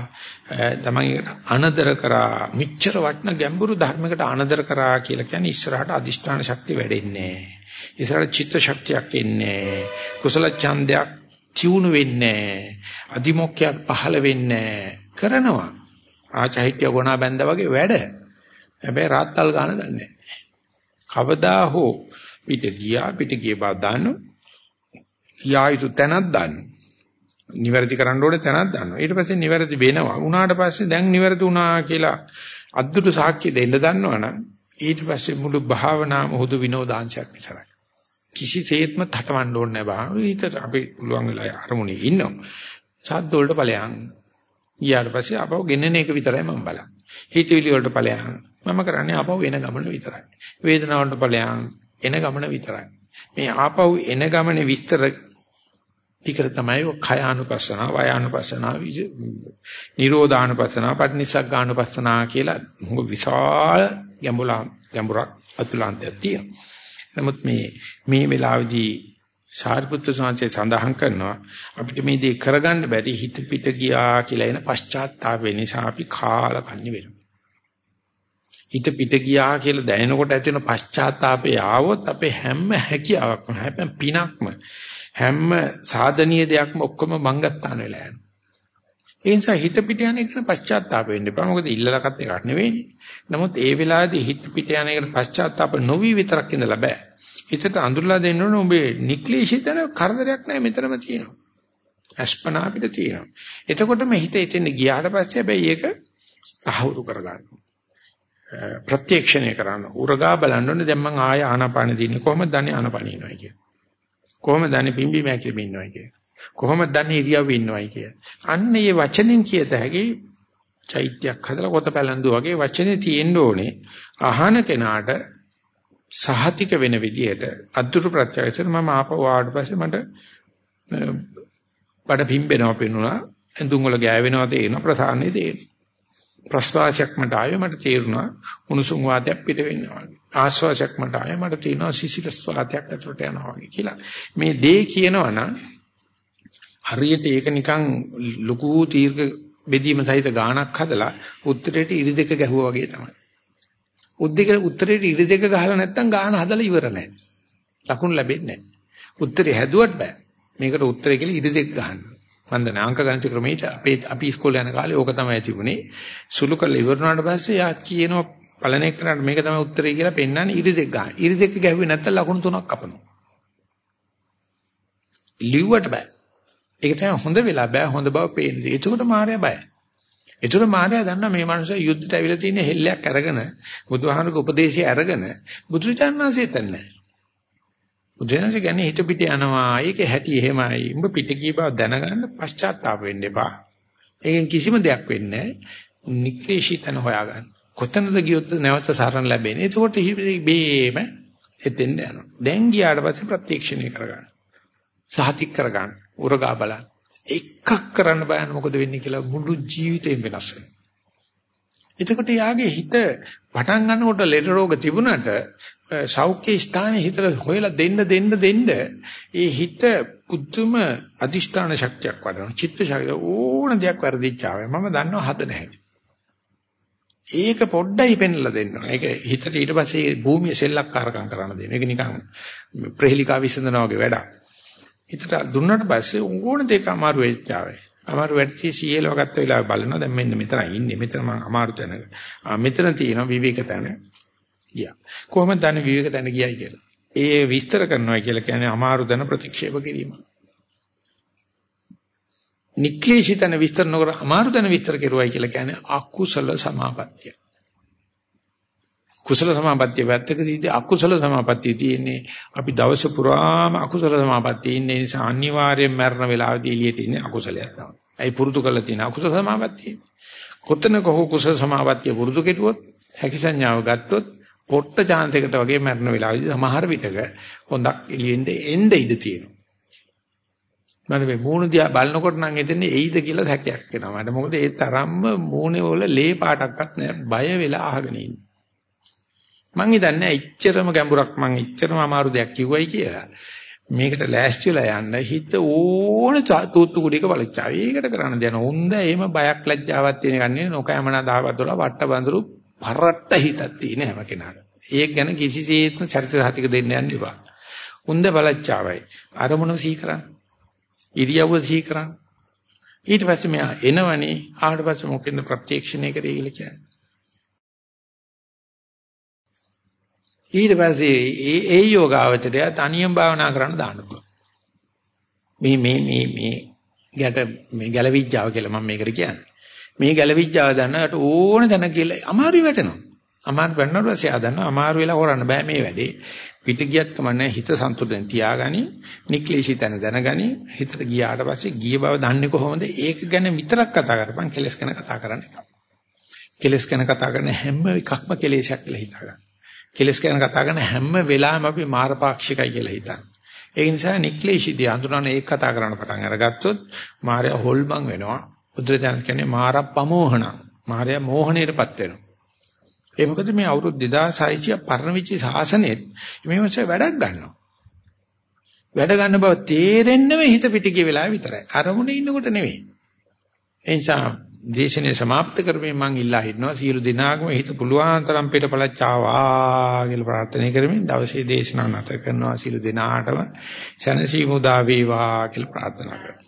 තමන් ඒකට අනදර කරා මිච්ඡර වටන ගැඹුරු ධර්මයකට අනදර කරා කියලා කියන්නේ ඉස්සරහට අදිෂ්ඨාන ශක්තිය වැඩෙන්නේ ඉස්සරහට චිත්ත ශක්තියක් එන්නේ කුසල ඡන්දයක් තියුණු වෙන්නේ අදිමොක්කයක් පහළ වෙන්නේ කරනවා. ආචෛත්‍ය ගුණා බැඳ වගේ වැඩ. හැබැයි රාත්තල් ගන්න දන්නේ කවදා හෝ පිට ගියා පිට ගිය බව දන්නවා යා යුතු තැනක් දන්න. නිවැරදි කරන්න ඕනේ තැනක් දන්නවා. ඊට පස්සේ නිවැරදි වෙනවා. උනාට පස්සේ දැන් නිවැරදි වුණා කියලා අද්දුට සාක්ෂි දෙන්න දන්නවනම් ඊට පස්සේ මුළු භාවනාවම හුදු විනෝදාංශයක් විතරයි. කිසිසේත්ම තටවන්න ඕනේ නැහැ භාවනාව. ඊට අපි පුළුවන් වෙලා අරමුණේ ඉන්නවා. සද්ද වලට ඵලයන්. ඊට පස්සේ අපව ගෙන්නන එක විතරයි මම බලන්නේ. හිතවිලි වලට ඵලයන්. මම කරන්නේ අපව එන ගමන විතරයි. වේදනාවලට ඵලයන් එන ගමන විතරයි. මේ ආපහු එන ගමනේ විස්තර ටිකට තමයි කයානුපස්සනා, වයානුපස්සනා, නිරෝධානුපස්සනා, පටිනිසග්ගානුපස්සනා කියලා මොකද විශාල ගැඹුලා ගැඹුරක් අතුලාන්තයක් තියෙනවා. නමුත් මේ මේ වෙලාවේදී සාරිපුත්‍ර ස්වාමීන් සඳහන් කරනවා අපිට මේ දේ කරගන්න බැරි හිත පිට ගියා කියලා එන පශ්චාත්තාප නිසා අපි කාලකන්ණි වෙනවා. හිත පිට ගියා කියලා දැනෙනකොට ඇති වෙන පශ්චාත්තාපේ ආවොත් අපේ හැම හැකියාවක්ම හැම පිනක්ම හැම සාධනීය දෙයක්ම ඔක්කොම මංගත්තාන වෙලා යනවා. ඒ නිසා හිත පිට යන එක පශ්චාත්තාප වෙන්න එපා. මොකද ඉල්ලලකත් එකක් නෙවෙයිනේ. නමුත් ඒ වෙලාවේදී හිත පිට යන එකට පශ්චාත්තාප නොවි විතරක් ඉඳලා බෑ. හිතට අඳුරලා දෙන්න ඕනේ උඹේ නික්ලේශිතන කරදරයක් නැහැ මෙතනම තියෙනවා. අස්පනා අපිට තියෙනවා. එතකොටම හිත එතෙන් ගියාට පස්සේ හැබැයි ඒක තහවුරු කරගන්න. ප්‍රත්‍යක්ෂණය කරන්න. උරගා බලන්න ඕනේ දැන් මං ආය ආනාපාන දින්නේ කොහොමද දන්නේ ආනාපාන ඉනවයි කිය. කොහොමද දන්නේ පිම්බි මෑකිලිම ඉන්නවයි කිය. කොහොමද දන්නේ ඉරියව්ව ඉන්නවයි කිය. අන්න මේ වචනෙන් කියත හැකි චෛත්‍යයක් හදලා කොට පැලඳු වගේ වචනේ තියෙන්න ඕනේ. අහන කෙනාට සහතික වෙන විදිහට අද්දුරු ප්‍රත්‍යක්ෂයෙන් මම ආපහු ආවට පස්සේ මට බඩ පිම්බෙනවා පෙනුණා. ඇඳුම් වල ගෑවෙනවා තේරෙනවා ප්‍රසාරණේ තේරෙනවා. ප්‍රස්වාසයක් මට ආවේ මට තේරුණා උණුසුම් වාතයක් පිට වෙනවා වගේ. ආශ්වාසයක් මට ආවේ මට තේරෙනවා සිසිලස් වාතයක් ඇතුළට යනවා වගේ කියලා. මේ දේ කියනවනම් හරියට ඒක නිකන් ලুকু තීර්ඝ බෙදීම සහිත ගානක් හදලා උත්තරේට ඉරි දෙක ගැහුවා වගේ තමයි. උද්දේක උත්තරේට ඉරි දෙක ගහලා නැත්තම් ගාන හදලා ඉවර නැහැ. ලකුණු ලැබෙන්නේ නැහැ. උත්තරේ හැදුවට බෑ. මේකට උත්තරේ කියලා ඉරි දෙක ගහන්න. මම දැන් අංක ගණිත ක්‍රමයට අපේ අපි ඉස්කෝලේ යන කාලේ ඕක තමයි තිබුණේ. සුළු කරලා ඉවරනාට පස්සේ යා කියනවා පළන එක්කනට මේක තමයි උත්තරේ කියලා පෙන්නන්නේ ඉරි දෙක ගන්න. ඉරි දෙක ගැහුවේ නැත්නම් ලකුණු තුනක් කපනවා. ලිව්වට බෑ. ඒක තමයි හොඳ වෙලා බෑ හොඳ බව පේන්නේ. ඒකට මාර්යා බයයි. ඒතර මාර්යා දන්නා මේ මනුස්සයා යුද්ධයට ඇවිල්ලා තියෙන හෙල්ලයක් අරගෙන බුදුහාමුදුරුගේ උපදේශය අරගෙන බුදුචානන්සේ තන්නේ. බුදුරජාණන් කියන්නේ හිත පිට යනවා. ඒකේ හැටි එහෙමයි. උඹ පිට ගිය බව දැනගන්න පශ්චාත්තාප වෙන්න එපා. ඒකෙන් කිසිම දෙයක් වෙන්නේ නැහැ. නික්ලේශීතන හොයාගන්න. කොතනද ගියොත් නැවත සරණ ලැබෙන්නේ. එතකොට බේම එතෙන් යනවා. දැන් ගියාට පස්සේ ප්‍රත්‍යක්ෂණය කරගන්න. සහතික කරගන්න. උරගා බලන්න. එකක් කරන්න බයන්න මොකද වෙන්නේ කියලා මුළු ජීවිතේම වෙනස් වෙනවා. එතකොට යාගේ හිත පටන් ගන්නකොට ලෙඩ රෝග තිබුණට සෞඛ්‍ය ස්ථානයේ හිතට හොයලා දෙන්න දෙන්න දෙන්න ඒ හිත පුදුම අදිෂ්ඨාන ශක්තියක් වඩනවා. චිත්ත ශක්තිය ඕන දෙයක් වර්ධිච්චාවේ මම දන්නවා හද නැහැ. ඒක පොඩ්ඩයි පෙන්ලා දෙන්න ඕන. ඒක හිතට ඊට පස්සේ භූමිය සෙල්ලක්කාරකම් කරන්න දෙන්න. ඒක නිකන් ප්‍රහෙලිකා විසඳනවා වගේ වැඩක්. හිතට දුන්නට පස්සේ ඕන දෙයක් අමාරු වෙච්චාවේ. අමාරු වැඩි සීයලව ගත්ත වෙලාව බලනවා දැන් මෙන්න මෙතන ඉන්නේ. මෙතන මම අමාරු තැනක. ආ මෙතන තියෙනවා විවේක තැන. ගියා. කොහොමද දන්නේ විවේක තැන ගියයි කියලා? ඒ විස්තර කරනවා කියලා කියන්නේ අමාරු දන ප්‍රතික්ෂේප කිරීම. නික්ලේශිතන විස්තර නොකර අමාරු දන විස්තර කෙරුවයි කියලා කියන්නේ අකුසල සමාපත්තිය. කුසල සමාපත්තිය වැත්තකදී අකුසල සමාපත්තිය තියෙන්නේ අපි දවස පුරාම අකුසල සමාපත්තිය ඉන්නේ නිසා අනිවාර්යෙන් මරණ වෙලාවදී එළියට ඉන්නේ අකුසලයක් තමයි. ඒ පුරුදු කරලා තියෙන අකුසල සමාපත්තිය. කොතනක හෝ කුසල සමාපත්තිය පුරුදු කෙරුවොත් හැකි සංඥාව ගත්තොත් පොට්ට chance එකට වගේ මරණ වෙලාවදී සමහර විටක හොඳක් එළියෙන්ද එන්න ඉඩ තියෙනවා. මම මේ මූණ දිහා බලනකොට නම් එතන්නේ එයිද කියලා හැකයක් එනවා. මට මොකද ඒ තරම්ම මූණේ වල ලේ පාටක්වත් නැහැ. බය වෙලා අහගෙන ඉන්නේ. මං හිතන්නේ එච්චරම ගැඹුරක් මං එච්චරම අමාරු දෙයක් කිව්වයි කියලා. මේකට ලෑස්ති වෙලා යන්න හිත ඕන තූත්තු කුඩේක වලච්චාවි. ඒකට කරන්න දෙන හොඳ එහෙම බයක් ලැජ්ජාවක් තියෙන ගන්නේ නොකෑමනා දහවත් වල වට්ට බඳුරු පරට්ට හිතක් තියෙන හැම කෙනාටම. ඒක ගැන කිසිසේත්ම චරිත සාතික දෙන්න යන්න එපා. හොඳ බලච්චාවයි. අරමුණ සීකරන්න. ඉරියව්ව සීකරන්න. ඊට පස්සේ මෙයා එනවනේ ආවට පස්සේ මොකෙන්ද ප්‍රත්‍යක්ෂණය කරේ කියලා කියන්නේ. ඊට පස්සේ ඒ ඒ යෝගාවචරය තනියම භාවනා කරන්න දාන්න පුළුවන්. මේ මේ මේ මේ ගැට මේ ගැලවිඥාව කියලා මම මේකට කියන්නේ. මේ ගැලවිඥාව දන්නකට ඕන තැන කියලා අමාරු වැටෙනවා. අමාරු වෙනකොට පස්සේ ආ දන්නවා අමාරු වෙලා කරන්න බෑ මේ වැඩේ. පිට ගියත් කමන්නේ හිත සන්තුලෙන් තියාගනි, නික්ලේශී තැන දැනගනි. හිතට ගියාට පස්සේ ගිය බව දන්නේ කොහොමද? ඒක ගැන විතරක් කතා කරපන් කෙලස් ගැන කතා කරන්න එපා. කෙලස් ගැන කතා කරන හැම එකක්ම කෙලෙසක් කියලා හිතාගන්න. කෙලස් ගැන කතා කරන හැම වෙලාවෙම අපි මාරපාක්ෂිකයි කියලා හිතන්නේ. ඒ නිසා නික්ලේශීදී අඳුරන ඒක කතා කරන්න පටන් අරගත්තොත් මායя හොල්මන් වෙනවා. බුදුරජාණන් කියන්නේ මාරප්පමෝහණ. මායя මෝහණයටපත් වෙනවා. ඒ මොකද මේ අවුරුදු 2600 පරණ විචි සාසනෙත් මේ මොකද වැඩක් ගන්නවා. වැඩ ගන්න බව තේරෙන්නම හිත පිටිගිය වෙලාව විතරයි. අරමුණේ ඉන්නකොට නෙවෙයි. ඒ නිසා දේශනේ સમાપ્ત කරමින් මම ඉල්ලා හිටනවා සියලු දිනාගම හිත පුළුවන් තරම් පිටපලච්චාවා කියලා ප්‍රාර්ථනා කරමින් දවසේ දේශනාව නැත කරනවා සියලු දිනාටම සැනසීම උදා වේවා කියලා ප්‍රාර්ථනා කරනවා